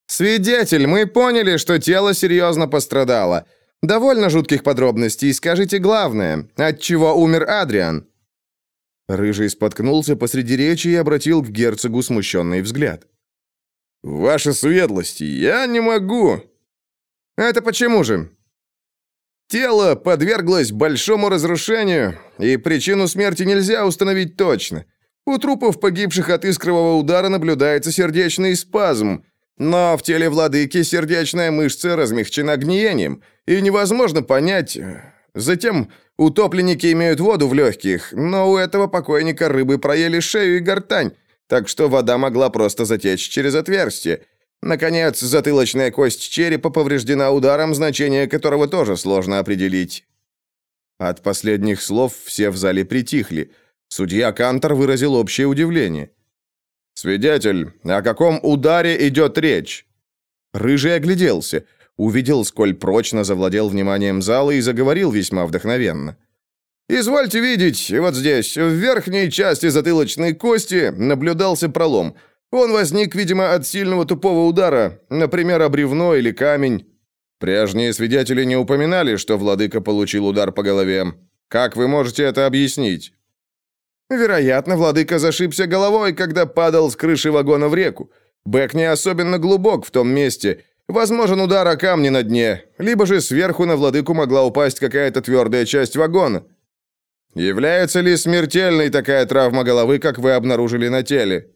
[SPEAKER 1] «Свидетель, мы поняли, что тело серьезно пострадало. Довольно жутких подробностей, скажите главное, от чего умер Адриан?» Рыжий споткнулся посреди речи и обратил к герцогу смущенный взгляд.
[SPEAKER 3] «Ваша светлость, я не могу!»
[SPEAKER 1] «Это почему же?»
[SPEAKER 3] «Тело подверглось большому разрушению, и причину смерти нельзя установить точно. У трупов, погибших от искрового удара, наблюдается сердечный спазм, но в теле владыки сердечная мышца размягчена гниением, и невозможно понять... Затем утопленники имеют воду в легких, но у этого покойника рыбы проели шею и гортань, так что вода могла просто затечь через отверстие. Наконец, затылочная кость черепа повреждена ударом, значение которого тоже сложно определить.
[SPEAKER 1] От последних слов все в зале притихли. Судья Кантор выразил общее удивление.
[SPEAKER 3] «Свидетель, о каком ударе идет речь?»
[SPEAKER 1] Рыжий огляделся, увидел, сколь прочно завладел вниманием зала и заговорил весьма вдохновенно.
[SPEAKER 3] «Извольте видеть, вот здесь, в верхней части затылочной кости, наблюдался пролом. Он возник, видимо, от сильного тупого удара, например, об бревно или камень. Прежние свидетели не упоминали, что владыка получил удар по голове. Как вы можете это объяснить?» Вероятно, владыка зашибся головой, когда падал с крыши вагона в реку. Бэк не особенно глубок в том месте. Возможен удар о камни на дне, либо же сверху на владыку могла упасть какая-то твердая часть вагона. Является ли смертельной такая травма головы, как вы обнаружили на теле?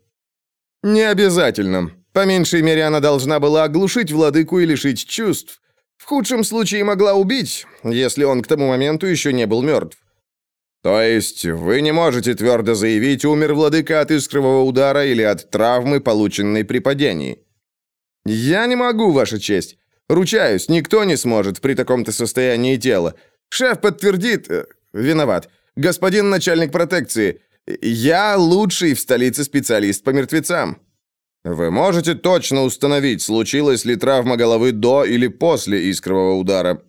[SPEAKER 3] Не обязательно. По меньшей мере, она должна была оглушить владыку и лишить чувств. В худшем случае могла убить, если он к тому моменту еще не был мертв. То есть вы не можете твердо заявить, умер владыка от искрового удара или от травмы, полученной при падении? Я не могу, ваша честь. Ручаюсь, никто не сможет при таком-то состоянии тела. Шеф подтвердит... Э, виноват. Господин начальник протекции, я лучший в столице специалист по мертвецам. Вы можете точно установить, случилась ли травма головы до или после искрового удара?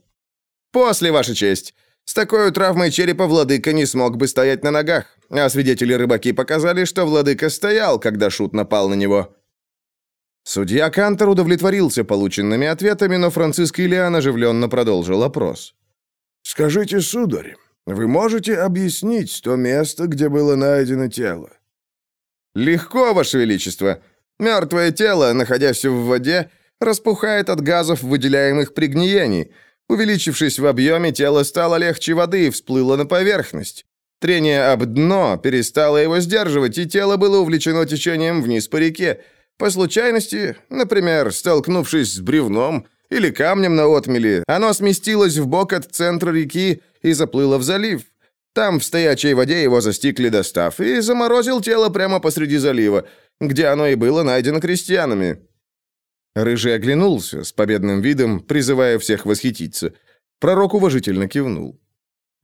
[SPEAKER 3] После, ваша честь. С такой травмой черепа владыка не смог бы стоять на ногах, а свидетели-рыбаки показали, что владыка стоял, когда шут напал на него. Судья Кантер удовлетворился полученными ответами, но Франциск Ильян оживленно продолжил опрос.
[SPEAKER 2] «Скажите, сударь, вы можете объяснить то место, где было найдено тело?»
[SPEAKER 3] «Легко, Ваше Величество. Мертвое тело, находясь в воде, распухает от газов, выделяемых при гниении». Увеличившись в объеме, тело стало легче воды и всплыло на поверхность. Трение об дно перестало его сдерживать, и тело было увлечено течением вниз по реке. По случайности, например, столкнувшись с бревном или камнем на отмеле, оно сместилось в бок от центра реки и заплыло в залив. Там в стоячей воде его застиг ледостав и заморозил тело прямо посреди залива, где оно и было найдено крестьянами».
[SPEAKER 1] Рыжий оглянулся с победным видом, призывая всех восхититься. Пророк уважительно кивнул.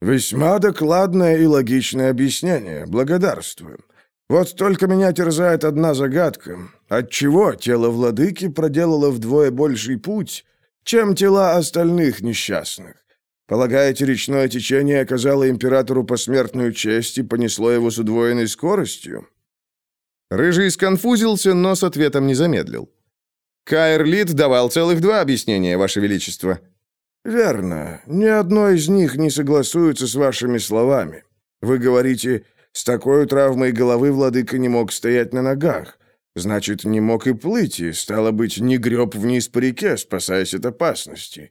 [SPEAKER 2] «Весьма докладное и логичное объяснение. Благодарствую. Вот только меня терзает одна загадка. Отчего тело владыки проделало вдвое больший путь, чем тела остальных несчастных? Полагаете, речное течение оказало императору посмертную честь и понесло его с удвоенной скоростью?»
[SPEAKER 1] Рыжий сконфузился, но с ответом не замедлил. Кайр Лид давал целых два объяснения, Ваше Величество.
[SPEAKER 2] «Верно. Ни одно из них не согласуется с вашими словами. Вы говорите, с такой травмой головы владыка не мог стоять на ногах. Значит, не мог и плыть, и, стало быть, не греб вниз по реке, спасаясь от опасности.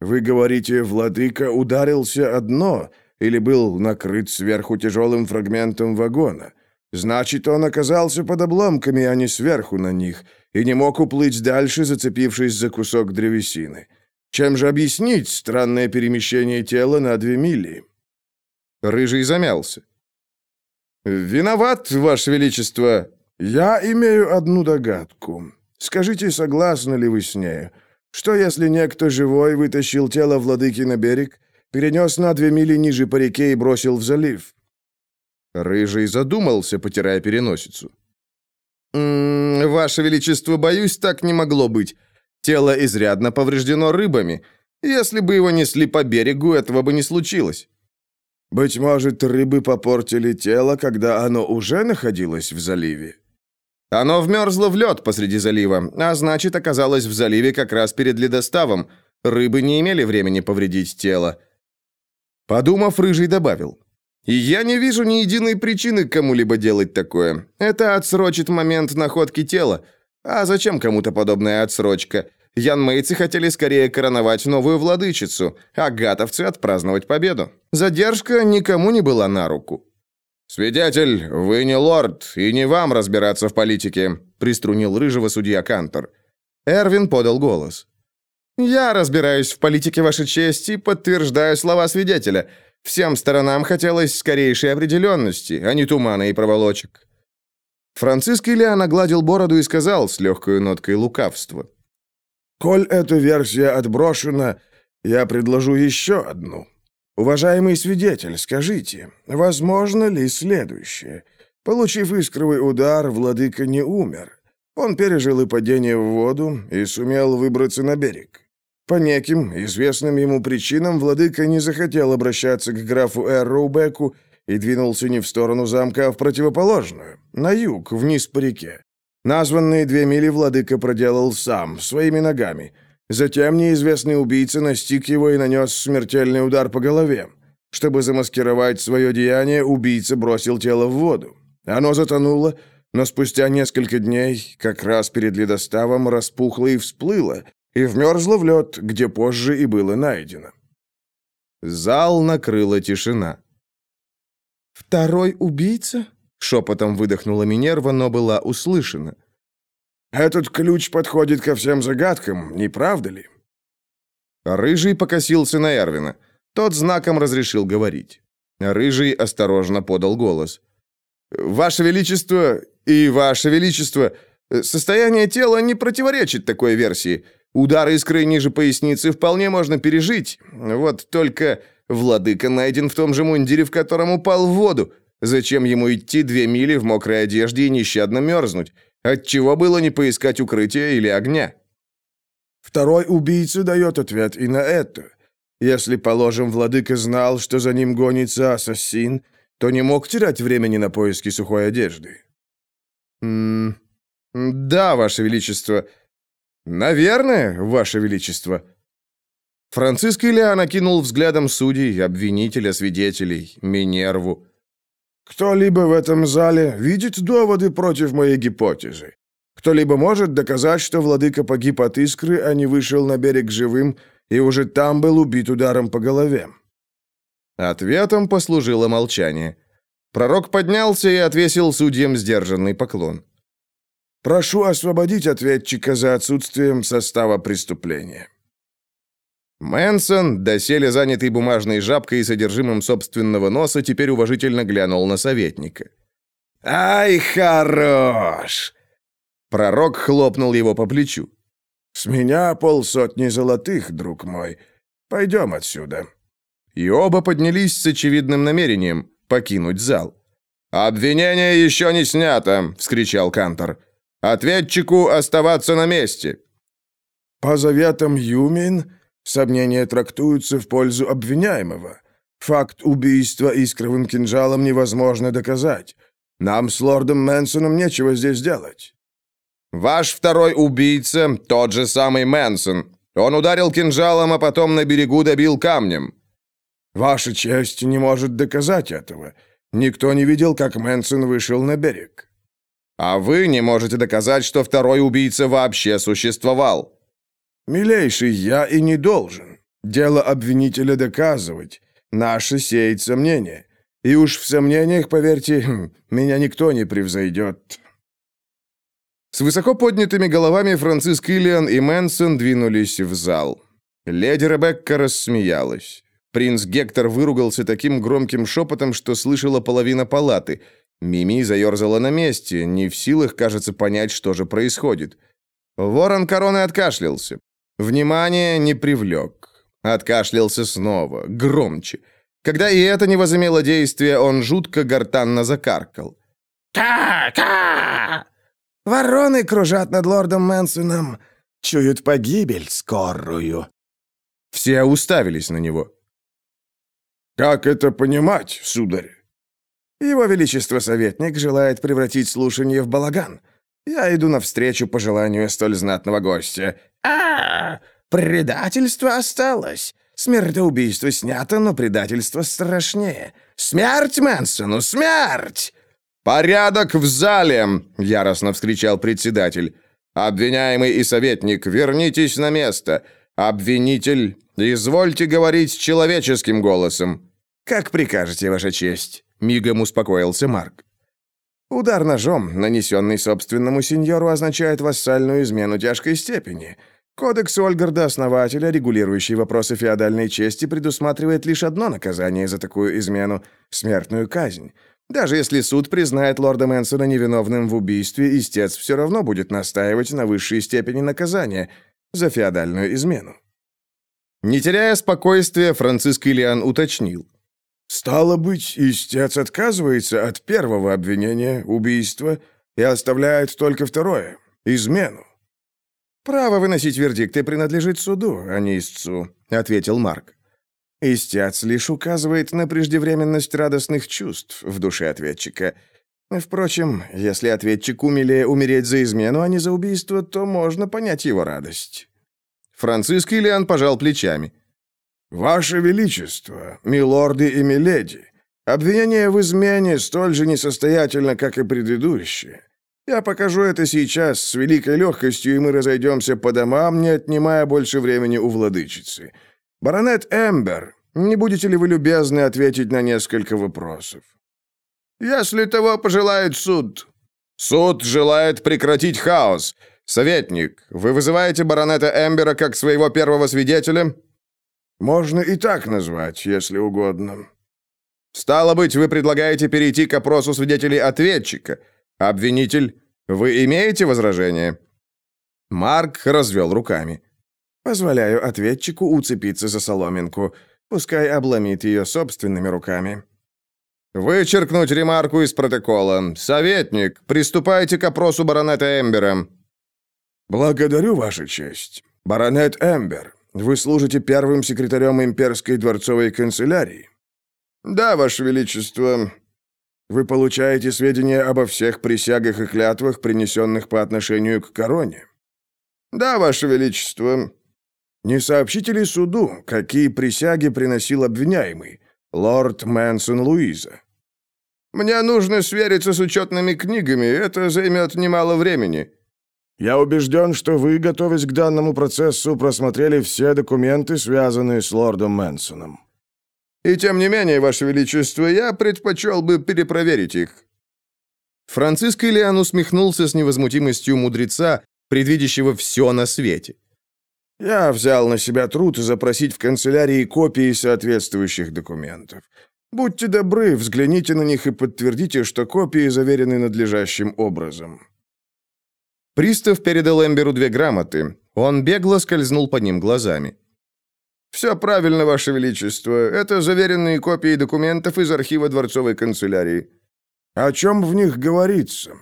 [SPEAKER 2] Вы говорите, владыка ударился одно или был накрыт сверху тяжелым фрагментом вагона. Значит, он оказался под обломками, а не сверху на них, и не мог уплыть дальше, зацепившись за кусок древесины. Чем же объяснить странное перемещение тела на две мили?»
[SPEAKER 1] Рыжий замялся. «Виноват, Ваше Величество!»
[SPEAKER 2] «Я имею одну догадку. Скажите, согласны ли вы с ней? Что, если некто живой вытащил тело владыки на берег, перенес на две мили ниже по реке и бросил в залив?»
[SPEAKER 1] Рыжий задумался, потирая переносицу. «М -м, «Ваше Величество, боюсь, так не могло быть. Тело изрядно повреждено рыбами. Если бы его несли по берегу, этого бы не случилось».
[SPEAKER 2] Быть может, рыбы попортили тело, когда оно уже находилось в заливе?
[SPEAKER 1] Оно вмерзло в лед посреди залива, а значит, оказалось в заливе как раз перед ледоставом. Рыбы не имели времени повредить тело. Подумав, Рыжий добавил. «И я не вижу ни единой причины кому-либо делать такое. Это отсрочит момент находки тела. А зачем кому-то подобная отсрочка? Янмейцы хотели скорее короновать новую владычицу, а гатовцы отпраздновать победу. Задержка никому не была на руку. «Свидетель, вы не лорд, и не вам разбираться в политике», приструнил рыжего судья Кантор. Эрвин подал голос. «Я разбираюсь в политике, Вашей чести, и подтверждаю слова свидетеля. Всем сторонам хотелось скорейшей определенности, а не тумана и проволочек». Франциск Илья нагладил бороду и сказал с легкой ноткой лукавства.
[SPEAKER 2] Коль эта версия отброшена, я предложу еще одну. Уважаемый свидетель, скажите, возможно ли следующее? Получив искровый удар, владыка не умер. Он пережил и падение в воду, и сумел выбраться на берег. По неким, известным ему причинам, владыка не захотел обращаться к графу Эрроубеку и двинулся не в сторону замка, а в противоположную, на юг, вниз по реке. Названные две мили владыка проделал сам, своими ногами. Затем неизвестный убийца настиг его и нанес смертельный удар по голове. Чтобы замаскировать свое деяние, убийца бросил тело в воду. Оно затонуло, но спустя несколько дней, как раз перед ледоставом, распухло и всплыло, и вмерзло в лед, где позже и было найдено.
[SPEAKER 1] Зал накрыла тишина.
[SPEAKER 5] «Второй убийца?»
[SPEAKER 1] Шепотом выдохнула Минерва, но была услышана.
[SPEAKER 2] «Этот ключ подходит ко всем загадкам, не правда ли?»
[SPEAKER 1] Рыжий покосился на Эрвина. Тот знаком разрешил говорить. Рыжий осторожно подал голос. «Ваше Величество и Ваше Величество, состояние тела не противоречит такой версии. Удары искры ниже поясницы вполне можно пережить. Вот только владыка найден в том же мундире, в котором упал в воду. Зачем ему идти две мили в мокрой одежде и нещадно мерзнуть? Отчего было не поискать укрытия или огня?
[SPEAKER 2] Второй убийца дает ответ и на это. Если, положим, владыка знал, что за ним гонится ассасин, то не мог терять времени на поиски сухой одежды.
[SPEAKER 1] М -м да, ваше величество. Наверное, ваше величество. Франциск Илья накинул взглядом судей, обвинителя, свидетелей, Минерву.
[SPEAKER 2] Кто-либо в этом зале видит доводы против моей гипотезы? Кто-либо может доказать, что владыка погиб от искры, а не вышел на берег живым и уже там был убит ударом по голове?»
[SPEAKER 1] Ответом послужило молчание. Пророк поднялся и отвесил судьям сдержанный поклон.
[SPEAKER 2] «Прошу освободить ответчика за отсутствием состава преступления».
[SPEAKER 1] Мэнсон, доселе занятый бумажной жабкой и содержимым собственного носа, теперь уважительно глянул на советника.
[SPEAKER 2] «Ай, хорош!»
[SPEAKER 1] Пророк хлопнул его по плечу.
[SPEAKER 2] «С меня полсотни золотых, друг мой. Пойдем отсюда».
[SPEAKER 1] И оба поднялись с очевидным намерением покинуть зал. «Обвинение еще не снято!» — вскричал Кантор. «Ответчику оставаться на месте!»
[SPEAKER 2] «По заветам Юмин сомнения трактуются в пользу обвиняемого. Факт убийства искровым кинжалом невозможно доказать. Нам с лордом Мэнсоном нечего здесь делать».
[SPEAKER 1] «Ваш второй убийца — тот же самый Мэнсон. Он ударил кинжалом, а потом на берегу добил камнем».
[SPEAKER 2] «Ваша честь не может доказать этого. Никто не видел, как Мэнсон вышел на берег».
[SPEAKER 1] «А вы не можете доказать, что второй убийца вообще существовал».
[SPEAKER 2] «Милейший, я и не должен. Дело обвинителя доказывать. Наше сеять сомнения. И уж в сомнениях, поверьте, меня никто не превзойдет».
[SPEAKER 1] С высоко поднятыми головами Франциск Иллиан и Мэнсон двинулись в зал. Леди Ребекка рассмеялась. Принц Гектор выругался таким громким шепотом, что слышала половина палаты. Мими заерзала на месте, не в силах, кажется, понять, что же происходит. Ворон короны откашлялся. Внимание не привлек. Откашлялся снова, громче. Когда и это не возымело действия, он жутко гортанно закаркал.
[SPEAKER 2] «Ка-ка!» Вороны кружат над лордом Мэнсоном, чуют погибель скорую».
[SPEAKER 1] Все уставились на него.
[SPEAKER 2] «Как это понимать, сударь?» «Его Величество Советник желает превратить слушание в балаган. Я иду навстречу по желанию столь знатного гостя. а, Предательство осталось. Смертоубийство снято, но предательство страшнее. Смерть Мэнсону, смерть!»
[SPEAKER 1] «Порядок в зале!» — яростно вскричал председатель. «Обвиняемый и советник, вернитесь на место. Обвинитель, извольте говорить человеческим голосом».
[SPEAKER 2] «Как прикажете, Ваша честь», — мигом успокоился Марк. «Удар ножом, нанесенный собственному сеньору, означает вассальную измену тяжкой степени». Кодекс Ольгарда, основателя, регулирующий вопросы феодальной чести, предусматривает лишь одно наказание за такую измену – смертную казнь. Даже если суд признает лорда Мэнсона невиновным в убийстве, истец все равно будет настаивать на высшей степени наказания за феодальную измену.
[SPEAKER 1] Не теряя спокойствия, Франциск Ильян уточнил.
[SPEAKER 2] «Стало быть, истец отказывается от первого обвинения, убийства, и оставляет только второе — измену». «Право выносить вердикты принадлежит суду, а не истцу», — ответил Марк. Истец лишь указывает на преждевременность радостных чувств в душе ответчика. Впрочем, если ответчику милее умереть за измену, а не за убийство, то можно понять его радость.
[SPEAKER 1] Франциск Ильян пожал плечами.
[SPEAKER 2] «Ваше Величество, милорды и миледи, обвинение в измене столь же несостоятельно, как и предыдущее. Я покажу это сейчас с великой легкостью, и мы разойдемся по домам, не отнимая больше времени у владычицы. «Баронет Эмбер, не будете ли вы любезны ответить на несколько вопросов?»
[SPEAKER 1] «Если того пожелает суд». «Суд желает прекратить хаос. Советник, вы вызываете баронета Эмбера как своего первого свидетеля?»
[SPEAKER 2] «Можно и так назвать, если угодно».
[SPEAKER 1] «Стало быть, вы предлагаете перейти к опросу свидетелей ответчика. Обвинитель, вы имеете возражение?» Марк развел руками.
[SPEAKER 2] Позволяю ответчику уцепиться за соломинку. Пускай обломит ее собственными руками.
[SPEAKER 1] «Вычеркнуть ремарку из протокола. Советник, приступайте к опросу баронета Эмбера».
[SPEAKER 2] «Благодарю, Ваша честь. Баронет Эмбер, вы служите первым секретарем имперской дворцовой канцелярии?»
[SPEAKER 1] «Да, Ваше Величество».
[SPEAKER 2] «Вы получаете сведения обо всех присягах и клятвах, принесенных по отношению к короне?»
[SPEAKER 1] «Да, Ваше Величество».
[SPEAKER 2] Не сообщите ли суду, какие присяги приносил обвиняемый, лорд Мэнсон Луиза?
[SPEAKER 1] Мне нужно свериться с учетными книгами, это займет немало времени.
[SPEAKER 2] Я убежден, что вы, готовясь к данному процессу, просмотрели все документы, связанные с лордом Мэнсоном.
[SPEAKER 1] И тем не менее, Ваше Величество, я предпочел бы перепроверить их. Франциск Ильян усмехнулся с невозмутимостью мудреца, предвидящего все на свете.
[SPEAKER 2] Я взял на себя труд запросить в канцелярии копии соответствующих документов. Будьте добры, взгляните на них и подтвердите, что копии заверены надлежащим образом».
[SPEAKER 1] Пристав передал Эмберу две грамоты. Он бегло скользнул по ним глазами.
[SPEAKER 2] «Все правильно, Ваше Величество. Это заверенные копии документов из архива дворцовой канцелярии». «О чем в них говорится?»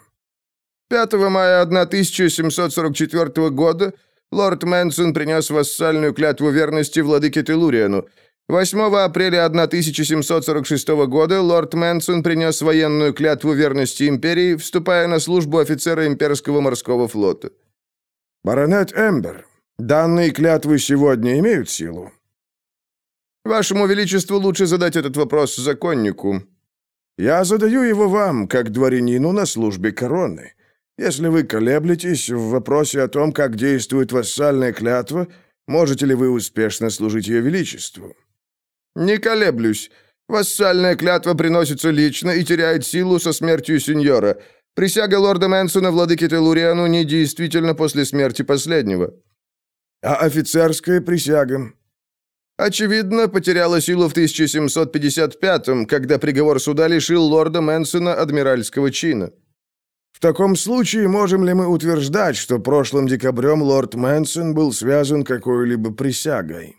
[SPEAKER 2] 5 мая 1744 года лорд Мэнсон принес вассальную клятву верности владыке Телуриану. 8 апреля 1746 года лорд Мэнсон принес военную клятву верности империи, вступая на службу офицера имперского морского флота. «Баронет Эмбер, данные клятвы сегодня имеют силу?» «Вашему Величеству лучше задать этот вопрос законнику». «Я задаю его вам, как дворянину на службе короны. Если вы колеблетесь в вопросе о том, как действует вассальная клятва, можете ли вы успешно служить ее величеству?» «Не колеблюсь. Вассальная клятва приносится лично и теряет силу со смертью сеньора. Присяга лорда Мэнсона владыке Телуриану недействительна после смерти последнего». «А офицерская присяга?» Очевидно, потеряла силу в 1755-м, когда приговор суда лишил лорда Мэнсона адмиральского чина. В таком случае можем ли мы утверждать, что прошлым декабрем лорд Мэнсон был связан какой-либо присягой?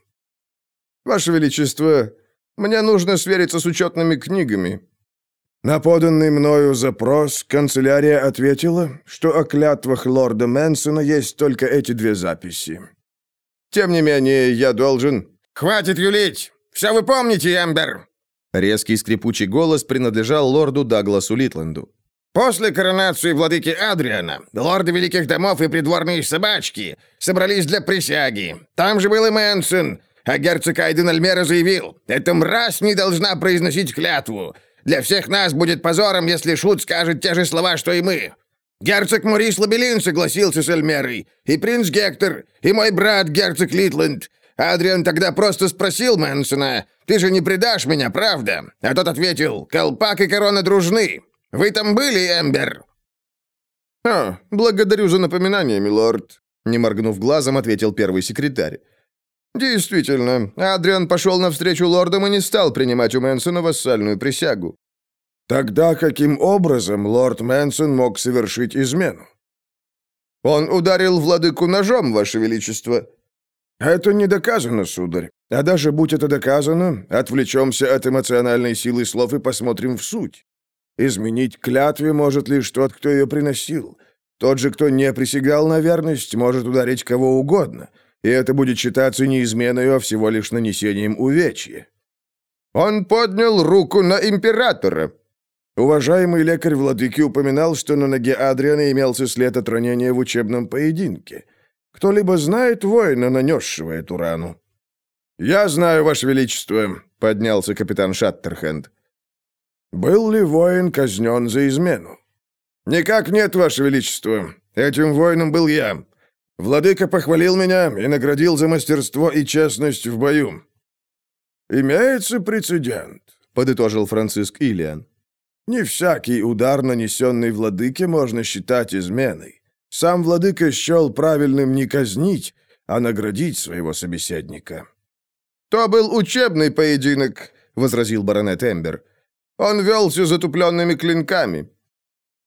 [SPEAKER 2] Ваше Величество, мне нужно свериться с учетными книгами. На поданный мною запрос канцелярия ответила, что о клятвах лорда Мэнсона есть только эти две записи. Тем не менее, я должен...
[SPEAKER 3] «Хватит юлить! Все вы помните, Эмбер!»
[SPEAKER 1] Резкий скрипучий голос принадлежал лорду Дагласу Литленду.
[SPEAKER 3] После коронации владыки Адриана, лорды великих домов и придворные собачки собрались для присяги. Там же был и Мэнсон, а герцог Айден Альмера заявил, «Эта мразь не должна произносить клятву. Для всех нас будет позором, если Шут скажет те же слова, что и мы». Герцог Морис Лабелин согласился с Эльмерой, и принц Гектор, и мой брат герцог Литленд. Адриан тогда просто спросил Мэнсона, «Ты же не предашь меня, правда?» А тот ответил, «Колпак и корона дружны. Вы там были, Эмбер?»
[SPEAKER 2] «А, благодарю за напоминание, милорд», — не моргнув глазом, ответил первый секретарь. «Действительно, Адриан пошел навстречу лордам и не стал принимать у Мэнсона вассальную присягу». «Тогда каким образом лорд Мэнсон мог совершить измену?» «Он ударил владыку ножом, ваше величество». «Это не доказано, сударь. А даже будь это доказано, отвлечемся от эмоциональной силы слов и посмотрим в суть. Изменить клятве может лишь тот, кто ее приносил. Тот же, кто не присягал на верность, может ударить кого угодно, и это будет считаться не изменой, а всего лишь нанесением увечья. Он поднял руку на императора. Уважаемый лекарь владыки упоминал, что на ноге Адриана имелся след от ранения в учебном поединке. Кто-либо знает воина, нанесшего эту рану? «Я знаю, Ваше Величество», — поднялся капитан Шаттерхенд. «Был ли воин казнен за измену?» «Никак нет, Ваше Величество. Этим воином был я. Владыка похвалил меня и наградил за мастерство и честность в бою». «Имеется прецедент», — подытожил Франциск Илиан. «Не всякий удар, нанесенный владыке, можно считать изменой. Сам владыка счел правильным не казнить, а наградить своего собеседника». «То был учебный поединок», — возразил баронет Эмбер. Он велся затупленными клинками.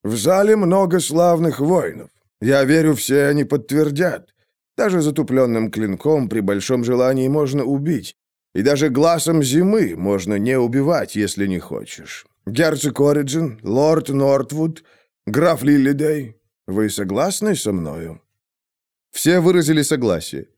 [SPEAKER 2] В зале много славных воинов. Я верю, все они подтвердят. Даже затупленным клинком при большом желании можно убить. И даже глазом зимы можно не убивать, если не хочешь. Герцог Ориджин, лорд Нортвуд, граф Лиллидей, вы согласны со мною?» Все выразили согласие.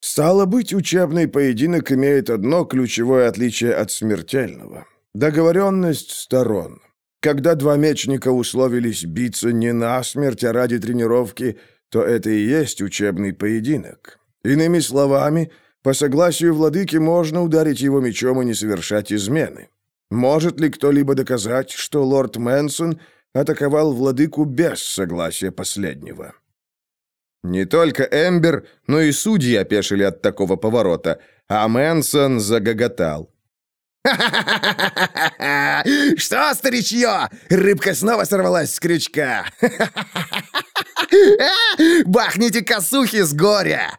[SPEAKER 2] «Стало быть, учебный поединок имеет одно ключевое отличие от смертельного. Договоренность сторон. Когда два мечника условились биться не на смерть, а ради тренировки, то это и есть учебный поединок. Иными словами, по согласию владыки можно ударить его мечом и не совершать измены. Может ли кто-либо доказать, что лорд Мэнсон атаковал владыку без согласия последнего? Не только Эмбер, но и судьи опешили от такого поворота, а Мэнсон загоготал. (laughs)
[SPEAKER 3] Что, старичье? Рыбка снова сорвалась с крючка. (laughs) Бахните косухи с горя!»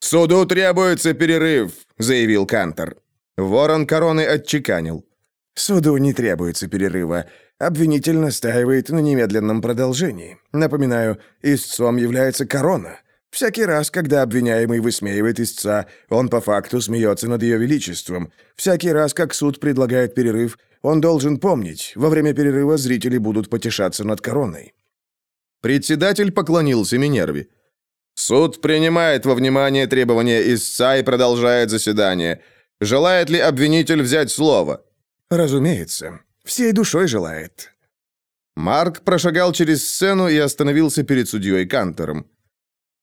[SPEAKER 3] «Суду требуется перерыв», — заявил Кантор.
[SPEAKER 1] Ворон короны отчеканил.
[SPEAKER 2] «Суду не требуется перерыва. Обвинитель настаивает на немедленном продолжении. Напоминаю, истцом является корона. Всякий раз, когда обвиняемый высмеивает истца, он по факту смеется над ее величеством. Всякий раз, как суд предлагает перерыв, он должен помнить, во время перерыва зрители будут потешаться над короной.
[SPEAKER 1] Председатель поклонился Минерве.
[SPEAKER 3] «Суд принимает во внимание требования истца и продолжает заседание. Желает ли обвинитель взять слово?»
[SPEAKER 2] «Разумеется. Всей душой желает».
[SPEAKER 1] Марк прошагал через сцену и остановился перед судьей Кантором.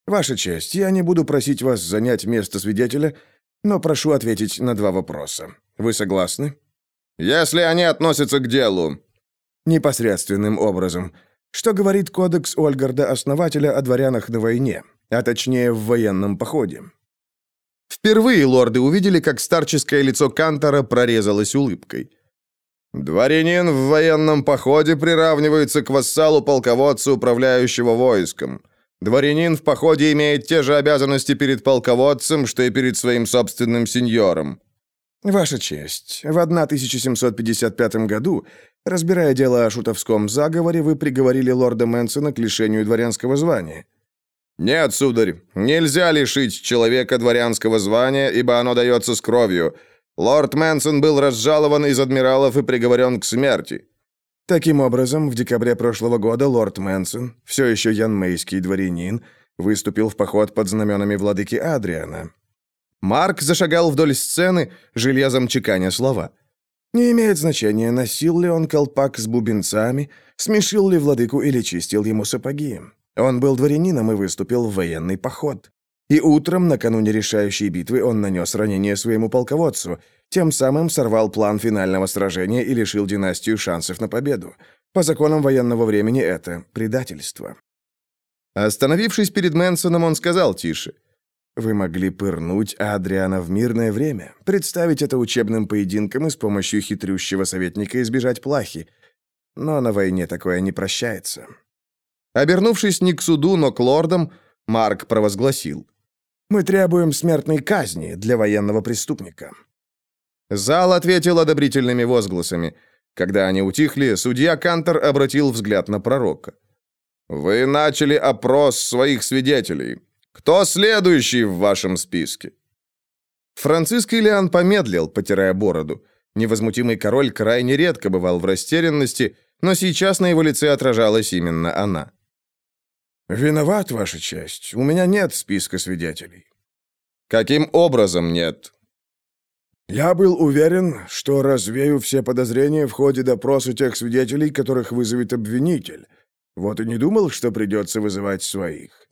[SPEAKER 2] «Ваша честь, я не буду просить вас занять место свидетеля, но прошу ответить на два вопроса. Вы согласны?»
[SPEAKER 3] «Если они относятся к делу».
[SPEAKER 2] «Непосредственным образом. Что говорит кодекс Ольгарда, основателя о дворянах на войне, а точнее в военном походе?»
[SPEAKER 1] Впервые лорды увидели, как старческое лицо Кантора прорезалось улыбкой.
[SPEAKER 3] «Дворянин в военном походе приравнивается к вассалу-полководцу, управляющего войском. Дворянин в походе имеет те же обязанности перед полководцем, что и перед своим собственным сеньором.
[SPEAKER 2] Ваша честь, в 1755 году, разбирая дело о шутовском заговоре, вы приговорили лорда Мэнсона к лишению дворянского звания.
[SPEAKER 3] Нет, сударь, нельзя лишить человека дворянского звания, ибо оно дается с кровью. Лорд Мэнсон был разжалован из адмиралов и приговорен к смерти.
[SPEAKER 2] Таким образом, в декабре прошлого года лорд Мэнсон, все еще янмейский дворянин, выступил в поход под знаменами владыки Адриана.
[SPEAKER 1] Марк зашагал вдоль сцены, железом чеканя слова.
[SPEAKER 2] Не имеет значения, носил ли он колпак с бубенцами, смешил ли владыку или чистил ему сапоги. Он был дворянином и выступил в военный поход. И утром, накануне решающей битвы, он нанес ранение своему полководцу, тем самым сорвал план финального сражения и лишил династию шансов на победу. По законам военного времени это предательство.
[SPEAKER 1] Остановившись перед Мэнсоном, он сказал тише.
[SPEAKER 2] «Вы могли пырнуть Адриана в мирное время, представить это учебным поединком и с помощью хитрющего советника избежать плахи. Но на войне такое не прощается».
[SPEAKER 1] Обернувшись не к суду, но к лордам, Марк провозгласил.
[SPEAKER 2] «Мы требуем смертной казни для военного преступника».
[SPEAKER 1] Зал ответил одобрительными возгласами. Когда они утихли, судья Кантор обратил взгляд на пророка.
[SPEAKER 3] «Вы начали опрос своих свидетелей. Кто следующий в вашем списке?»
[SPEAKER 1] Франциск Ильян помедлил, потирая бороду. Невозмутимый король крайне редко бывал в растерянности, но сейчас на его лице отражалась именно она.
[SPEAKER 2] «Виноват, Ваша честь. У меня нет списка свидетелей».
[SPEAKER 3] «Каким образом нет?»
[SPEAKER 2] «Я был уверен, что развею все подозрения в ходе допроса тех свидетелей, которых вызовет обвинитель. Вот и не думал, что придется вызывать своих».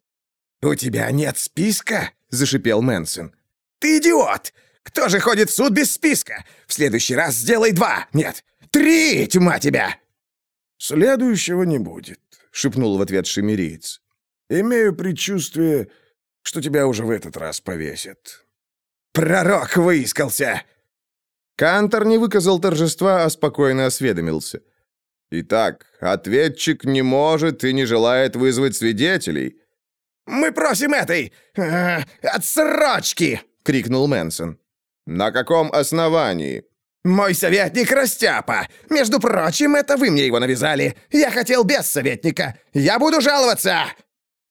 [SPEAKER 6] «У тебя нет списка?» — зашипел Мэнсон. «Ты идиот! Кто же ходит в суд без списка? В следующий раз сделай два! Нет, три, тьма тебя!»
[SPEAKER 2] «Следующего не будет», — шепнул в ответ шемериец. Имею предчувствие, что тебя уже в этот раз повесят».
[SPEAKER 6] «Пророк выискался!»
[SPEAKER 1] Кантор не выказал торжества, а спокойно осведомился.
[SPEAKER 3] «Итак, ответчик не может и не желает вызвать свидетелей».
[SPEAKER 6] «Мы просим этой... Э, отсрочки!» — крикнул Мэнсон.
[SPEAKER 3] «На каком основании?»
[SPEAKER 6] «Мой советник Растяпа! Между прочим, это вы мне его навязали! Я хотел без советника! Я буду жаловаться!»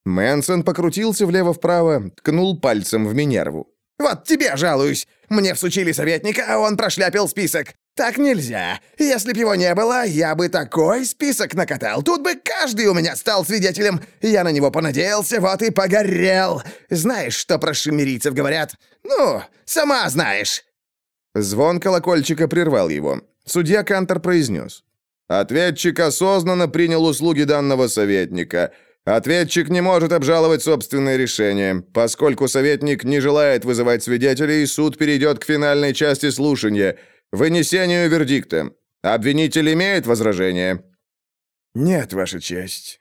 [SPEAKER 1] Мэнсон покрутился влево-вправо, ткнул пальцем в Минерву.
[SPEAKER 6] «Вот тебе жалуюсь! Мне всучили советника, а он прошляпил список! Так нельзя! Если б его не было, я бы такой список накатал! Тут бы каждый у меня стал свидетелем! Я на него понадеялся, вот и погорел! Знаешь, что про шимерийцев говорят? Ну, сама знаешь!»
[SPEAKER 1] Звон колокольчика прервал его. Судья Кантор произнес.
[SPEAKER 3] «Ответчик осознанно принял услуги данного советника. Ответчик не может обжаловать собственное решение. Поскольку советник не желает вызывать свидетелей, суд перейдет к финальной части слушания, вынесению вердикта. Обвинитель имеет возражение?
[SPEAKER 2] Нет, Ваша честь.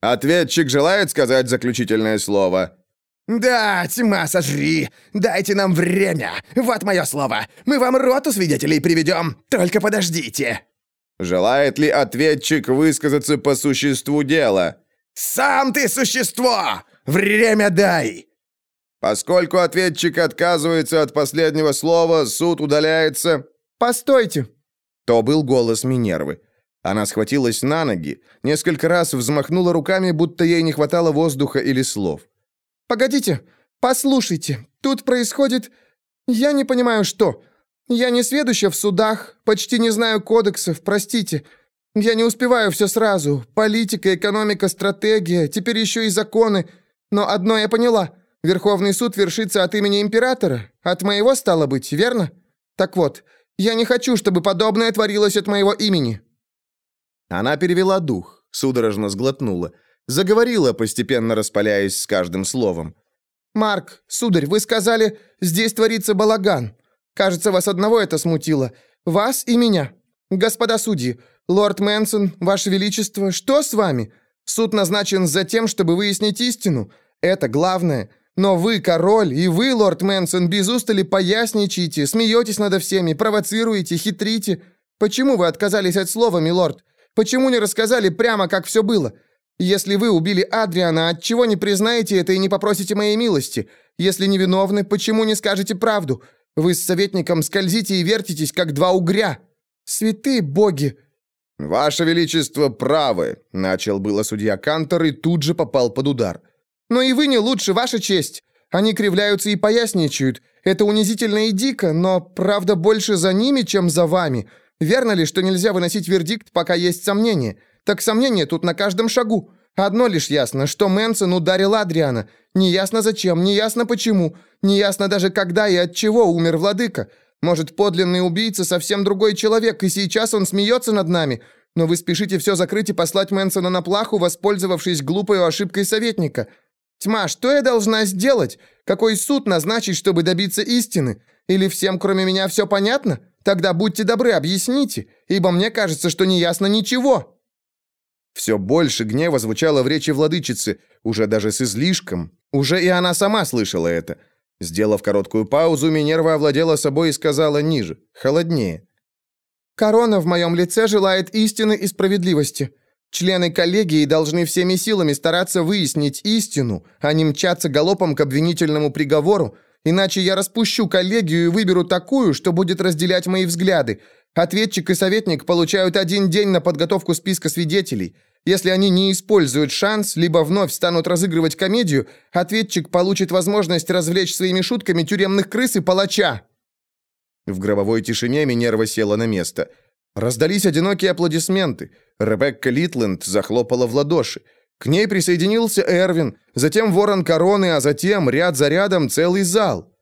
[SPEAKER 3] Ответчик желает сказать заключительное слово?
[SPEAKER 6] «Да, тьма, сожри! Дайте нам время! Вот мое слово! Мы вам роту свидетелей приведем! Только подождите!»
[SPEAKER 3] «Желает ли ответчик высказаться по существу дела?»
[SPEAKER 6] «Сам ты существо! Время дай!»
[SPEAKER 3] Поскольку ответчик отказывается от последнего слова, суд удаляется...»
[SPEAKER 5] «Постойте!»
[SPEAKER 1] То был голос Минервы. Она схватилась на ноги, несколько раз взмахнула руками, будто ей не хватало воздуха или слов.
[SPEAKER 5] «Погодите, послушайте, тут происходит... Я не понимаю, что. Я не сведуща в судах, почти не знаю кодексов, простите. Я не успеваю все сразу. Политика, экономика, стратегия, теперь еще и законы. Но одно я поняла. Верховный суд вершится от имени императора. От моего, стало быть, верно? Так вот, я не хочу, чтобы подобное творилось от моего имени».
[SPEAKER 1] Она перевела дух, судорожно сглотнула. Заговорила, постепенно распаляясь с каждым словом.
[SPEAKER 5] «Марк, сударь, вы сказали, здесь творится балаган. Кажется, вас одного это смутило. Вас и меня. Господа судьи, лорд Мэнсон, ваше величество, что с вами? Суд назначен за тем, чтобы выяснить истину. Это главное. Но вы король, и вы, лорд Мэнсон, без устали поясничаете, смеетесь над всеми, провоцируете, хитрите. Почему вы отказались от слова, милорд? Почему не рассказали прямо, как все было? Если вы убили Адриана, отчего не признаете это и не попросите моей милости? Если невиновны, почему не скажете правду? Вы с советником скользите и вертитесь, как два угря. Святые боги!»
[SPEAKER 1] «Ваше Величество правы», — начал было судья Кантор и тут же попал под удар.
[SPEAKER 5] «Но и вы не лучше, Ваша честь. Они кривляются и поясничают. Это унизительно и дико, но правда больше за ними, чем за вами. Верно ли, что нельзя выносить вердикт, пока есть сомнения? Так сомнения тут на каждом шагу. Одно лишь ясно, что Мэнсон ударил Адриана. Неясно зачем, неясно почему, неясно даже когда и от чего умер владыка. Может, подлинный убийца совсем другой человек, и сейчас он смеется над нами. Но вы спешите все закрыть и послать Мэнсона на плаху, воспользовавшись глупой ошибкой советника. Тьма, что я должна сделать? Какой суд назначить, чтобы добиться истины? Или всем, кроме меня, все понятно? Тогда будьте добры, объясните, ибо мне кажется, что не ясно ничего».
[SPEAKER 1] Все больше гнева звучало в речи владычицы, уже даже с излишком. Уже и она сама слышала это. Сделав короткую паузу, Минерва овладела собой и сказала ниже, холоднее.
[SPEAKER 5] «Корона в моем лице желает истины и справедливости. Члены коллегии должны всеми силами стараться выяснить истину, а не мчаться галопом к обвинительному приговору, иначе я распущу коллегию и выберу такую, что будет разделять мои взгляды. Ответчик и советник получают один день на подготовку списка свидетелей. Если они не используют шанс, либо вновь станут разыгрывать комедию, ответчик получит возможность развлечь своими шутками тюремных крыс и палача».
[SPEAKER 1] В гробовой тишине Минерва села на место. Раздались одинокие аплодисменты. Ребекка Литленд захлопала в ладоши. К ней присоединился Эрвин, затем ворон короны, а затем ряд за рядом целый зал.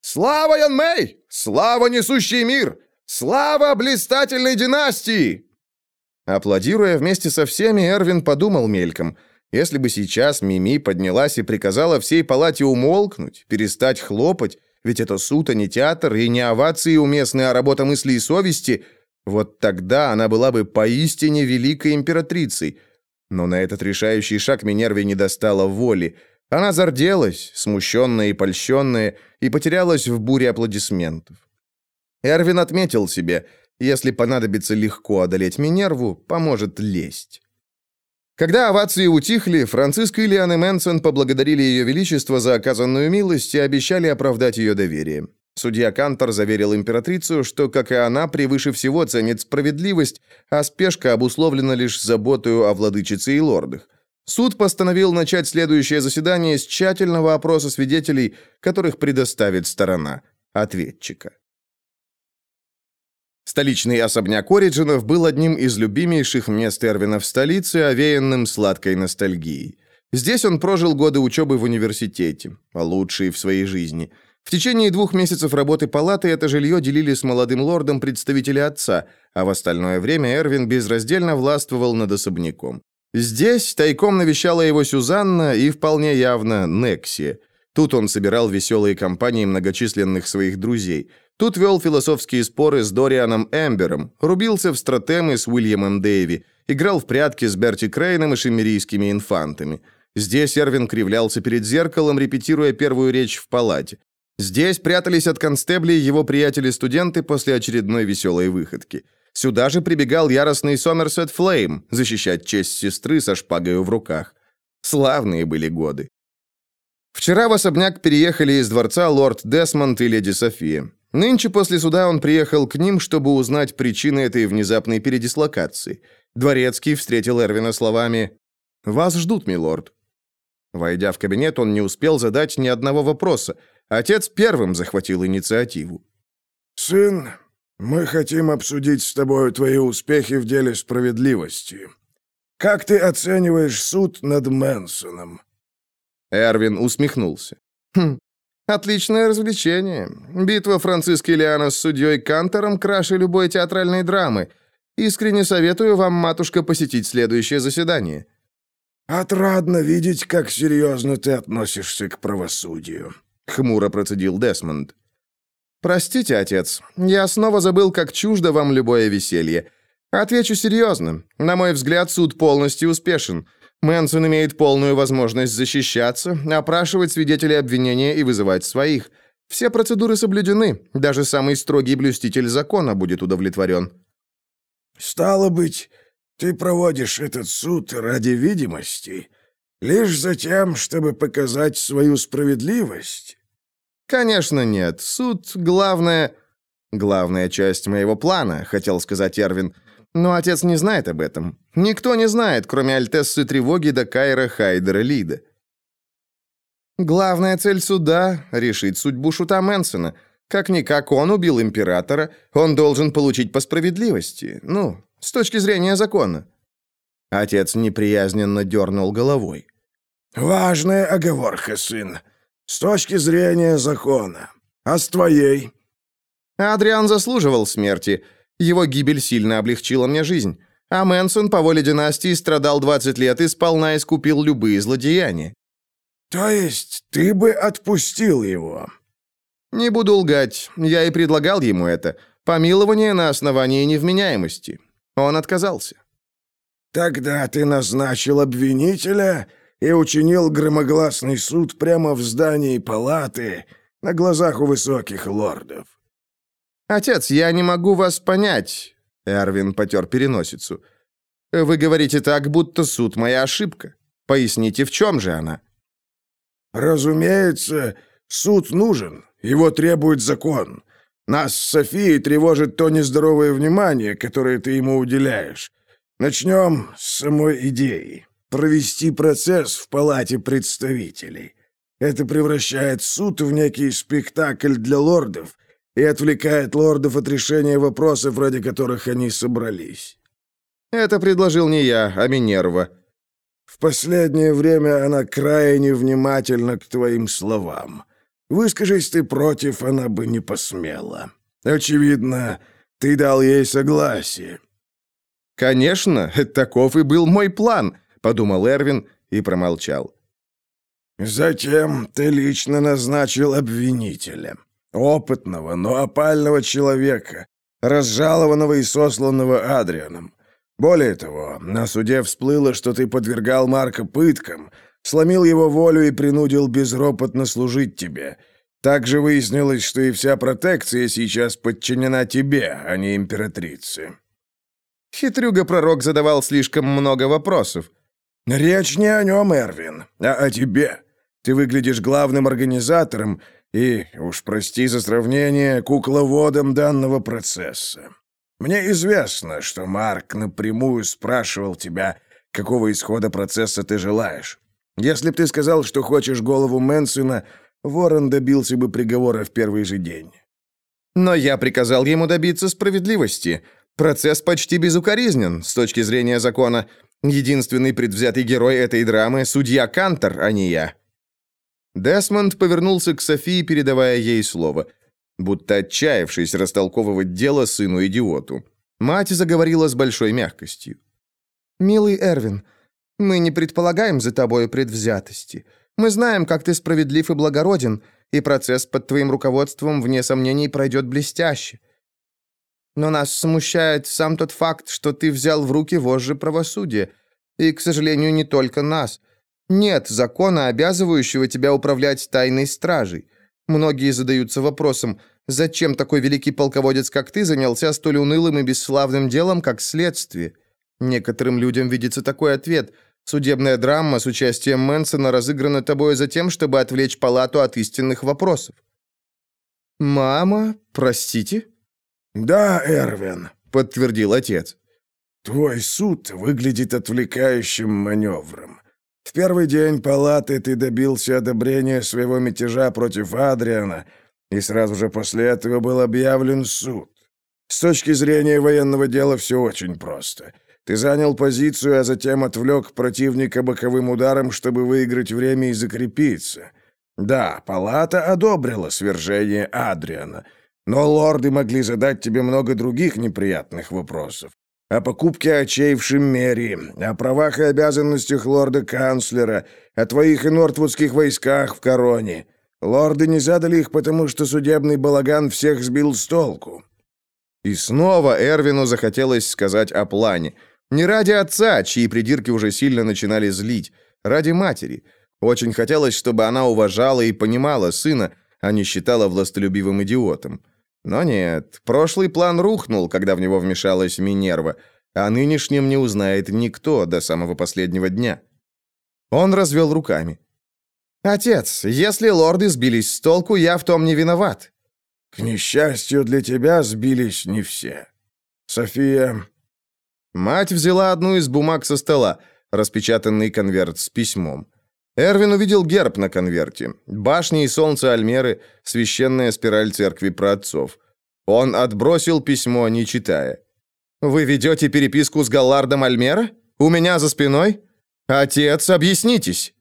[SPEAKER 1] «Слава Ян Мэй! Слава несущий мир! Слава блистательной династии!» Аплодируя вместе со всеми, Эрвин подумал мельком. Если бы сейчас Мими поднялась и приказала всей палате умолкнуть, перестать хлопать, ведь это суд, а не театр, и не овации уместные, а работа мысли и совести, вот тогда она была бы поистине великой императрицей. Но на этот решающий шаг Минерве не достало воли. Она зарделась, смущенная и польщенная, и потерялась в буре аплодисментов. Эрвин отметил себе, если понадобится легко одолеть Минерву, поможет лесть. Когда овации утихли, Франциск и Лиан Мэнсон поблагодарили Ее Величество за оказанную милость и обещали оправдать ее доверие. Судья Кантор заверил императрицу, что, как и она, превыше всего ценит справедливость, а спешка обусловлена лишь заботою о владычице и лордах. Суд постановил начать следующее заседание с тщательного опроса свидетелей, которых предоставит сторона ответчика. Столичный особняк Ориджинов был одним из любимейших мест Эрвина в столице, овеянным сладкой ностальгией. Здесь он прожил годы учебы в университете, лучшие в своей жизни. В течение двух месяцев работы палаты это жилье делили с молодым лордом представители отца, а в остальное время Эрвин безраздельно властвовал над особняком. Здесь тайком навещала его Сюзанна и, вполне явно, Некси. Тут он собирал веселые компании многочисленных своих друзей – Тут вел философские споры с Дорианом Эмбером, рубился в стратемы с Уильямом Дэйви, играл в прятки с Берти Крейном и шемерийскими инфантами. Здесь Эрвин кривлялся перед зеркалом, репетируя первую речь в палате. Здесь прятались от констеблей его приятели-студенты после очередной веселой выходки. Сюда же прибегал яростный Сомерсет Флейм защищать честь сестры со шпагой в руках. Славные были годы. Вчера в особняк переехали из дворца лорд Десмонд и леди София. Нынче после суда он приехал к ним, чтобы узнать причины этой внезапной передислокации. Дворецкий встретил Эрвина словами «Вас ждут, милорд». Войдя в кабинет, он не успел задать ни одного вопроса. Отец первым захватил инициативу.
[SPEAKER 4] «Сын, мы хотим обсудить с тобой твои успехи в деле справедливости. Как ты оцениваешь суд над Мэнсоном?»
[SPEAKER 1] Эрвин усмехнулся.
[SPEAKER 5] «Хм, отличное развлечение. Битва Франциски Лиана с судьей Кантором краше любой театральной драмы. Искренне советую вам, матушка, посетить следующее заседание».
[SPEAKER 4] «Отрадно видеть, как серьезно ты относишься к правосудию», —
[SPEAKER 1] хмуро процедил Десмонд.
[SPEAKER 5] «Простите, отец, я снова забыл, как чуждо вам любое веселье. Отвечу серьезно. На мой взгляд, суд полностью успешен. Мэнсон имеет полную возможность защищаться, опрашивать свидетелей обвинения и вызывать своих. Все процедуры соблюдены, даже самый строгий блюститель закона будет удовлетворен».
[SPEAKER 4] «Стало быть, ты проводишь этот суд ради видимости, лишь за тем, чтобы показать свою справедливость?»
[SPEAKER 5] «Конечно нет. Суд — главная...» «Главная часть моего плана», — хотел сказать Эрвин. Но отец не знает об этом. Никто не знает, кроме Альтессы Тревоги до Кайра Хайдера Лида. Главная цель суда — решить судьбу Шута Мэнсона. Как-никак он убил императора, он должен получить по справедливости. Ну, с точки зрения закона. Отец неприязненно дернул головой.
[SPEAKER 4] «Важная оговорка, сын. С точки зрения закона. А с твоей?»
[SPEAKER 5] Адриан заслуживал смерти. Его гибель сильно облегчила мне жизнь. А Мэнсон по воле династии страдал 20 лет и сполна искупил любые злодеяния.
[SPEAKER 4] То есть ты бы отпустил его?
[SPEAKER 5] Не буду лгать, я и предлагал ему это. Помилование на основании невменяемости. Он отказался.
[SPEAKER 4] Тогда ты назначил обвинителя и учинил громогласный суд прямо в здании палаты на глазах у высоких лордов.
[SPEAKER 5] «Отец, я не могу вас понять», — Эрвин потер переносицу. «Вы говорите так, будто суд моя ошибка. Поясните, в чем же она?»
[SPEAKER 4] «Разумеется, суд нужен. Его требует закон. Нас с Софией тревожит то нездоровое внимание, которое ты ему уделяешь. Начнем с самой идеи. Провести процесс в палате представителей. Это превращает суд в некий спектакль для лордов, и отвлекает лордов от решения вопросов, ради которых они собрались.
[SPEAKER 5] Это предложил не я, а Минерва.
[SPEAKER 4] В последнее время она крайне внимательна к твоим словам. Выскажись ты против, она бы не посмела. Очевидно, ты дал ей согласие.
[SPEAKER 5] Конечно, таков и был мой план, подумал Эрвин и промолчал.
[SPEAKER 4] Затем ты лично назначил обвинителя. Опытного, но опального человека, разжалованного и сосланного Адрианом. Более того, на суде всплыло, что ты подвергал Марка пыткам, сломил его волю и принудил безропотно служить тебе. Также выяснилось, что и вся протекция сейчас подчинена тебе, а не императрице.
[SPEAKER 5] Хитрюга-пророк задавал слишком много вопросов.
[SPEAKER 4] Речь не о нем, Эрвин, а о тебе. Ты выглядишь главным организатором, и, уж прости за сравнение, кукловодом данного процесса. Мне известно, что Марк напрямую спрашивал тебя, какого исхода процесса ты желаешь. Если б ты сказал, что хочешь голову Мэнсона, Ворон добился бы приговора в первый же день.
[SPEAKER 5] Но я приказал ему добиться справедливости. Процесс почти безукоризнен с точки зрения закона. Единственный предвзятый герой этой драмы — судья Кантор, а не я. Десмонд повернулся к Софии, передавая ей слово, будто отчаявшись растолковывать дело сыну-идиоту. Мать заговорила с большой мягкостью. «Милый Эрвин, мы не предполагаем за тобой предвзятости. Мы знаем, как ты справедлив и благороден, и процесс под твоим руководством, вне сомнений, пройдет блестяще. Но нас смущает сам тот факт, что ты взял в руки вожжи правосудия. И, к сожалению, не только нас – нет закона, обязывающего тебя управлять тайной стражей. Многие задаются вопросом, зачем такой великий полководец, как ты, занялся столь унылым и бесславным делом, как следствие? Некоторым людям видится такой ответ. Судебная драма с участием Мэнсона разыграна тобой за тем, чтобы отвлечь палату от истинных вопросов». «Мама, простите?»
[SPEAKER 2] «Да, Эрвин», — подтвердил отец.
[SPEAKER 4] «Твой суд выглядит отвлекающим маневром. Первый день палаты ты добился одобрения своего мятежа против Адриана, и сразу же после этого был объявлен суд. С точки зрения военного дела все очень просто. Ты занял позицию, а затем отвлек противника боковым ударом, чтобы выиграть время и закрепиться. Да, палата одобрила свержение Адриана, но лорды могли задать тебе много других неприятных вопросов. О покупке очей в Шиммерии, о правах и обязанностях лорда-канцлера, о твоих и нортвудских войсках в Короне. Лорды не задали их, потому что судебный балаган всех сбил с толку.
[SPEAKER 1] И снова Эрвину захотелось сказать о плане. Не ради отца, чьи придирки уже сильно начинали злить, ради матери. Очень хотелось, чтобы она уважала и понимала сына, а не считала властолюбивым идиотом. Но нет, прошлый план рухнул, когда в него вмешалась Минерва, а нынешнем не узнает никто до самого последнего дня. Он развел руками. «Отец, если лорды сбились с толку, я в том не виноват.
[SPEAKER 4] К несчастью для тебя сбились не все. София...»
[SPEAKER 1] Мать взяла одну из бумаг со стола, распечатанный конверт с письмом. Эрвин увидел герб на конверте. Башни и солнце Альмеры, священная спираль церкви праотцов. Он отбросил письмо, не читая. «Вы ведете переписку с Галлардом Альмера? У меня за спиной? Отец, объяснитесь!»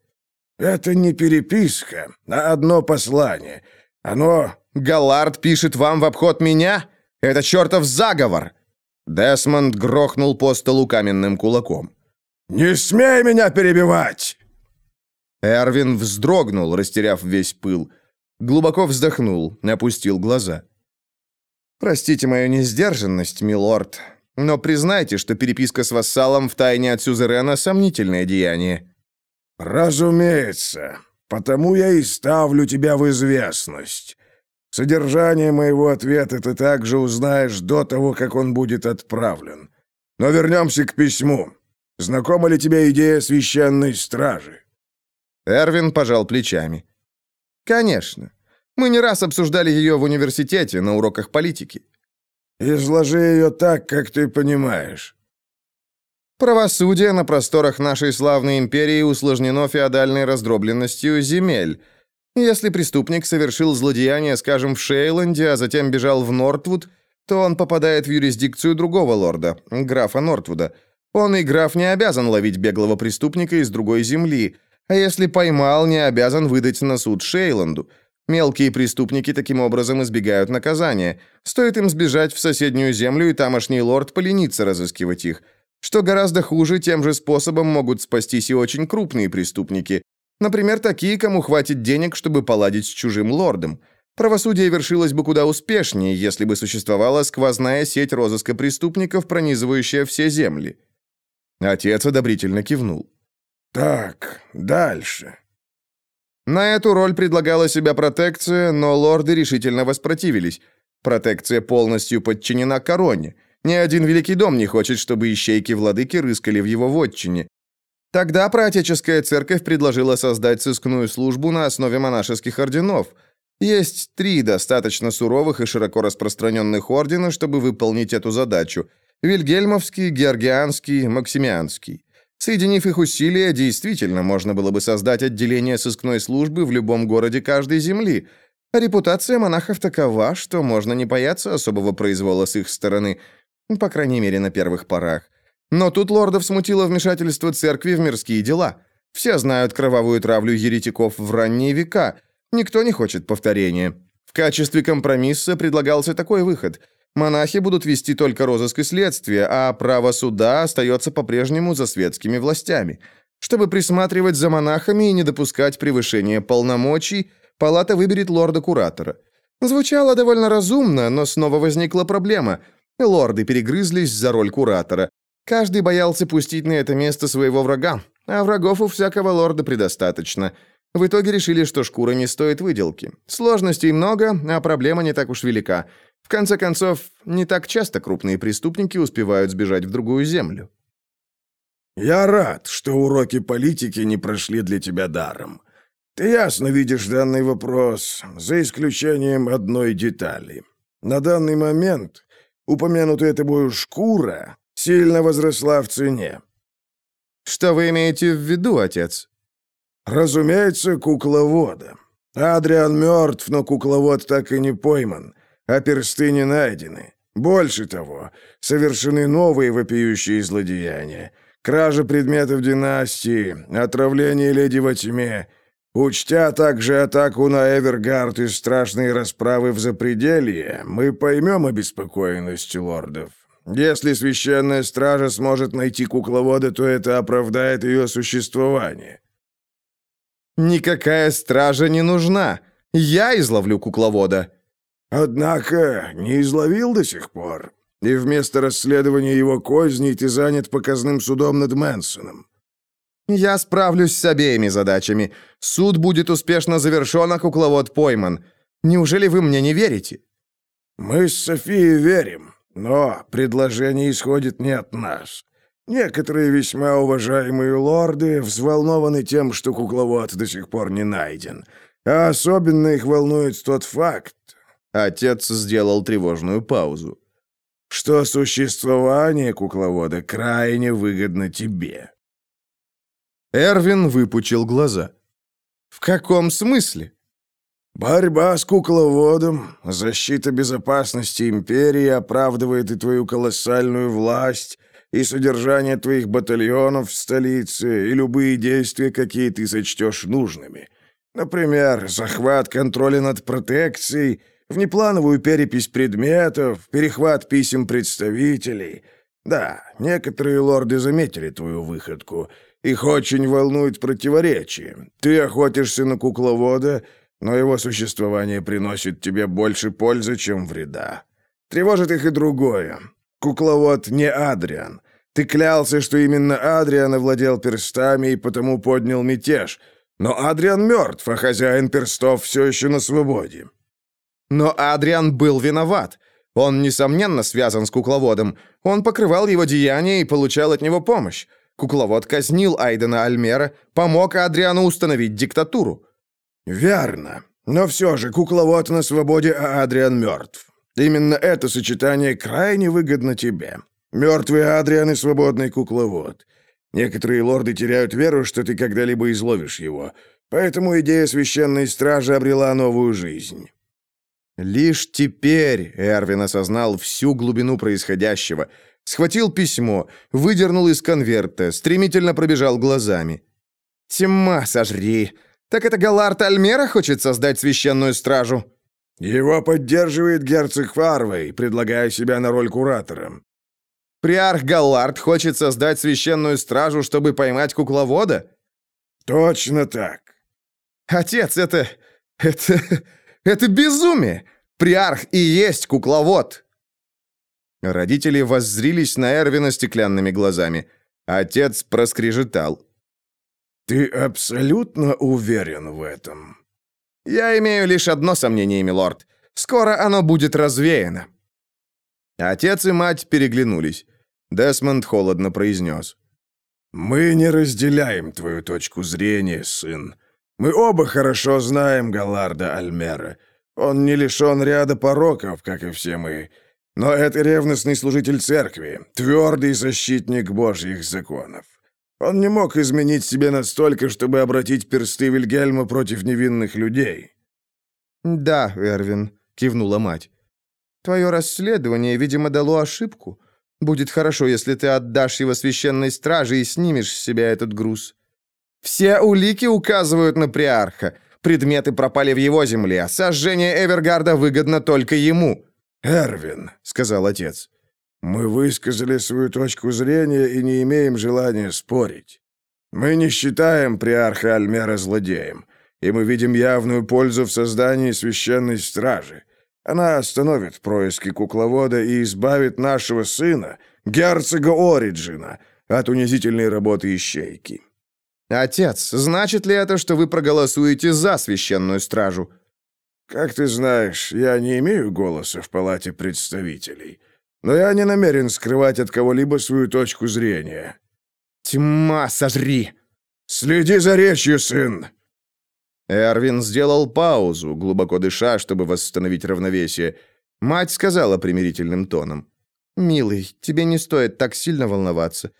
[SPEAKER 4] «Это не переписка, а одно послание. Оно
[SPEAKER 1] Галлард пишет вам в обход меня? Это чертов заговор!» Десмонд грохнул по столу каменным кулаком.
[SPEAKER 4] «Не смей меня перебивать!»
[SPEAKER 1] Эрвин вздрогнул, растеряв весь пыл. Глубоко вздохнул, опустил глаза. «Простите мою несдержанность, милорд, но признайте, что переписка с вассалом в тайне от сюзерена – сомнительное деяние».
[SPEAKER 4] «Разумеется. Потому я и ставлю тебя в известность. Содержание моего ответа ты также узнаешь до того, как он будет отправлен. Но вернемся к письму. Знакома ли тебе идея священной стражи?»
[SPEAKER 1] Эрвин пожал плечами. «Конечно. Мы не раз обсуждали ее в университете на уроках политики».
[SPEAKER 4] «Изложи ее так, как ты понимаешь».
[SPEAKER 1] Правосудие на просторах нашей славной империи усложнено феодальной раздробленностью земель – если преступник совершил злодеяние, скажем, в Шейланде, а затем бежал в Нортвуд, то он попадает в юрисдикцию другого лорда, графа Нортвуда. Он и граф не обязан ловить беглого преступника из другой земли, а если поймал, не обязан выдать на суд Шейланду. Мелкие преступники таким образом избегают наказания. Стоит им сбежать в соседнюю землю, и тамошний лорд поленится разыскивать их. Что гораздо хуже, тем же способом могут спастись и очень крупные преступники. Например, такие, кому хватит денег, чтобы поладить с чужим лордом. Правосудие вершилось бы куда успешнее, если бы существовала сквозная сеть розыска преступников, пронизывающая все земли. Отец одобрительно кивнул.
[SPEAKER 4] «Так, дальше».
[SPEAKER 1] На эту роль предлагала себя протекция, но лорды решительно воспротивились. Протекция полностью подчинена короне. Ни один великий дом не хочет, чтобы ищейки-владыки рыскали в его вотчине. Тогда проотеческая церковь предложила создать сыскную службу на основе монашеских орденов. Есть три достаточно суровых и широко распространенных ордена, чтобы выполнить эту задачу. Вильгельмовский, Георгианский, Максимианский. Соединив их усилия, действительно можно было бы создать отделение сыскной службы в любом городе каждой земли. А репутация монахов такова, что можно не бояться особого произвола с их стороны, по крайней мере, на первых порах. Но тут лордов смутило вмешательство церкви в мирские дела. Все знают кровавую травлю еретиков в ранние века. Никто не хочет повторения. В качестве компромисса предлагался такой выход. Монахи будут вести только розыск и следствие, а право суда остается по-прежнему за светскими властями. Чтобы присматривать за монахами и не допускать превышения полномочий, палата выберет лорда-куратора. Звучало довольно разумно, но снова возникла проблема. Лорды перегрызлись за роль куратора. Каждый боялся пустить на это место своего врага, а врагов у всякого лорда предостаточно. В итоге решили, что шкура не стоит выделки. Сложностей много, а проблема не так уж велика. Конце концов, не так часто крупные преступники успевают сбежать в другую землю.
[SPEAKER 4] Я рад, что уроки политики не прошли для тебя даром. Ты ясно видишь данный вопрос, за исключением одной детали. На данный момент упомянутая тобою шкура сильно возросла в цене.
[SPEAKER 5] Что вы имеете в виду, отец?
[SPEAKER 4] Разумеется, кукловода. Адриан мертв, но кукловод так и не пойман, а персты не найдены. Больше того, совершены новые вопиющие злодеяния. Кража предметов династии, отравление леди во тьме, учтя также атаку на Эвергард и страшные расправы в Запределье, мы поймем обеспокоенность лордов. Если священная стража сможет найти кукловода, то это оправдает ее существование.
[SPEAKER 5] Никакая стража не нужна. Я изловлю кукловода.
[SPEAKER 4] Однако не изловил до сих пор. И вместо расследования его козней ты занят показным судом над Мэнсоном.
[SPEAKER 5] Я справлюсь с обеими задачами. Суд будет успешно завершен, а кукловод пойман. Неужели вы мне не верите?
[SPEAKER 4] Мы с Софией верим, но предложение исходит не от нас. Некоторые весьма уважаемые лорды взволнованы тем, что кукловод до сих пор не найден. А особенно их волнует тот факт...
[SPEAKER 5] Отец сделал тревожную паузу.
[SPEAKER 4] Что существование кукловода крайне выгодно тебе.
[SPEAKER 5] Эрвин выпучил глаза. «В каком смысле?»
[SPEAKER 4] «Борьба с кукловодом, защита безопасности империи оправдывает и твою колоссальную власть, и содержание твоих батальонов в столице, и любые действия, какие ты сочтешь нужными. Например, захват контроля над протекцией, внеплановую перепись предметов, перехват писем представителей. Да, некоторые лорды заметили твою выходку. Их очень волнует противоречие. Ты охотишься на кукловода, но его существование приносит тебе больше пользы, чем вреда. Тревожит их и другое. Кукловод не Адриан. Ты клялся, что именно Адриан овладел перстами и потому поднял мятеж. Но Адриан мертв, а хозяин перстов все еще на свободе.
[SPEAKER 5] Но Адриан был виноват. Он, несомненно, связан с кукловодом. Он покрывал его деяния и получал от него помощь. Кукловод казнил Айдена Альмера, помог Адриану установить диктатуру.
[SPEAKER 4] «Верно. Но все же кукловод на свободе, а Адриан мертв. Именно это сочетание крайне выгодно тебе. Мертвый Адриан и свободный кукловод. Некоторые лорды теряют веру, что ты когда-либо изловишь его. Поэтому идея священной стражи обрела новую жизнь».
[SPEAKER 5] Лишь теперь Эрвин осознал всю глубину происходящего. Схватил письмо, выдернул из конверта, стремительно пробежал глазами. «Тьма сожри! Так это Галард Альмера хочет создать священную стражу?»
[SPEAKER 4] Его поддерживает герцог Фарвей, предлагая себя на роль куратора.
[SPEAKER 5] Приарх Галлард хочет создать священную стражу, чтобы поймать кукловода?
[SPEAKER 4] Точно так.
[SPEAKER 5] Отец, это... это... это безумие! Приарх и есть кукловод! Родители воззрились на Эрвина стеклянными глазами. Отец проскрежетал.
[SPEAKER 4] «Ты абсолютно уверен в этом?»
[SPEAKER 5] «Я имею лишь одно сомнение, милорд. Скоро оно будет развеяно». Отец и мать переглянулись. Десмонд холодно произнес.
[SPEAKER 4] «Мы не разделяем твою точку зрения, сын. Мы оба хорошо знаем Галарда Альмера. Он не лишен ряда пороков, как и все мы. Но это ревностный служитель церкви, твердый защитник божьих законов. Он не мог изменить себе настолько, чтобы обратить персты Вильгельма против невинных людей».
[SPEAKER 5] «Да, Эрвин», — кивнула мать. «Твое расследование, видимо, дало ошибку. Будет хорошо, если ты отдашь его священной страже и снимешь с себя этот груз. Все улики указывают на приарха. Предметы пропали в его земле. Сожжение Эвергарда выгодно только ему».
[SPEAKER 4] «Эрвин», — сказал отец, — мы высказали свою точку зрения и не имеем желания спорить. Мы не считаем приарха Альмера злодеем, и мы видим явную пользу в создании священной стражи. Она остановит происки кукловода и избавит нашего сына, герцога Ориджина, от унизительной работы ищейки.
[SPEAKER 5] «Отец, значит ли это, что вы проголосуете за священную стражу?»
[SPEAKER 4] «Как ты знаешь, я не имею голоса в палате представителей». Но я не намерен скрывать от кого-либо свою точку зрения».
[SPEAKER 5] Тьма, сожри!»
[SPEAKER 2] «Следи за речью, сын!»
[SPEAKER 1] Эрвин сделал паузу, глубоко дыша, чтобы восстановить равновесие. Мать сказала примирительным тоном.
[SPEAKER 5] «Милый, тебе не стоит так сильно волноваться.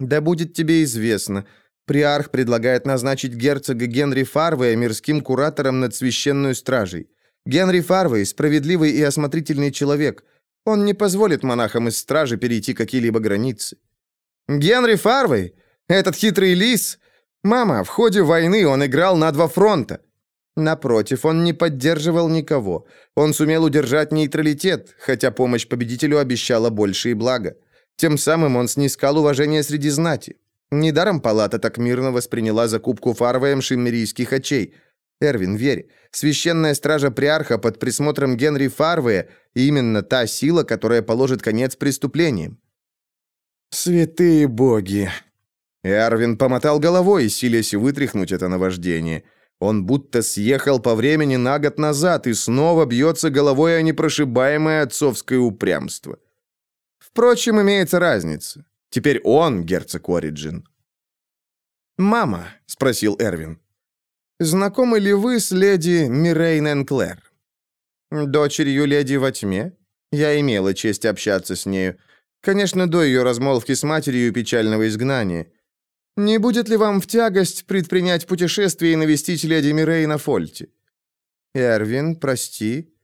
[SPEAKER 5] Да будет тебе известно, приарх предлагает назначить герцога Генри Фарвея мирским куратором над священную стражей. Генри Фарвей – справедливый и осмотрительный человек. Он не позволит монахам из стражи перейти какие-либо границы». «Генри Фарвей? Этот хитрый лис? Мама, в ходе войны он играл на два фронта. Напротив, он не поддерживал никого. Он сумел удержать нейтралитет, хотя помощь победителю обещала большие блага. Тем самым он снискал уважение среди знати. Недаром палата так мирно восприняла закупку фарваем шиммерийских очей. Эрвин, верь, священная стража приарха под присмотром Генри Фарвея именно та сила, которая положит конец преступлениям.
[SPEAKER 2] «Святые боги!»
[SPEAKER 1] Эрвин помотал головой, силясь вытряхнуть это наваждение. Он будто съехал по времени на год назад и снова бьется головой о непрошибаемое отцовское упрямство. Впрочем, имеется разница. Теперь он герцог Ориджин.
[SPEAKER 5] «Мама», — спросил Эрвин, — «знакомы ли вы с леди Мирейн Энклер?» «Дочерью леди во тьме? Я имела честь общаться с нею. Конечно, до ее размолвки с матерью и печального изгнания. Не будет ли вам в тягость предпринять путешествие и навестить леди Мирей на Фольте? Эрвин, прости.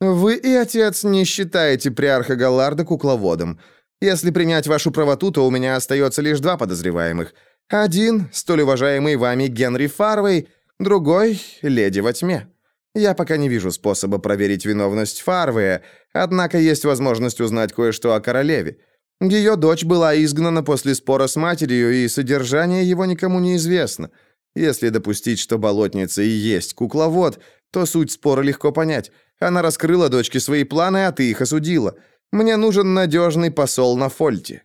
[SPEAKER 5] Вы и отец не считаете приарха Галларда кукловодом. Если принять вашу правоту, то у меня остается лишь два подозреваемых. Один, столь уважаемый вами Генри Фарвей, другой — леди во тьме. Я пока не вижу способа проверить виновность Фарвея, однако есть возможность узнать кое-что о королеве. Ее дочь была изгнана после спора с матерью, и содержание его никому не известно. Если допустить, что болотница и есть кукловод, то суть спора легко понять. Она раскрыла дочке свои планы, а ты их осудила. Мне нужен надежный посол на Фольте».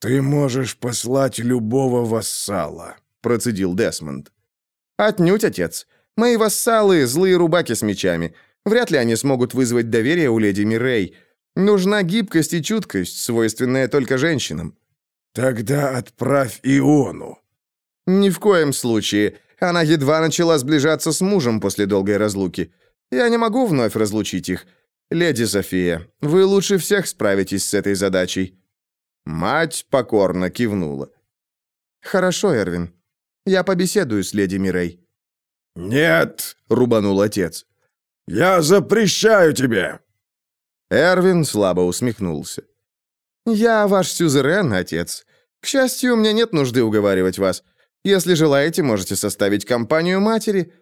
[SPEAKER 2] «Ты можешь послать любого вассала», — процедил Десмонд.
[SPEAKER 5] «Отнюдь, отец. Мои вассалы — злые рубаки с мечами. Вряд ли они смогут вызвать доверие у леди Мирей. Нужна гибкость и чуткость, свойственная только женщинам.
[SPEAKER 2] Тогда отправь Иону.
[SPEAKER 5] Ни в коем случае. Она едва начала сближаться с мужем после долгой разлуки. Я не могу вновь разлучить их. Леди София, вы лучше всех справитесь с этой задачей. Мать покорно кивнула. Хорошо, Эрвин. Я побеседую с леди Мирей.
[SPEAKER 2] Нет, рубанул отец. Я запрещаю тебе.
[SPEAKER 1] Эрвин слабо усмехнулся.
[SPEAKER 5] «Я ваш сюзерен, отец. К счастью, у меня нет нужды уговаривать вас. Если желаете, можете составить компанию матери,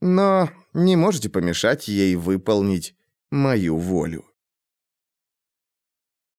[SPEAKER 5] но не можете помешать ей выполнить мою волю».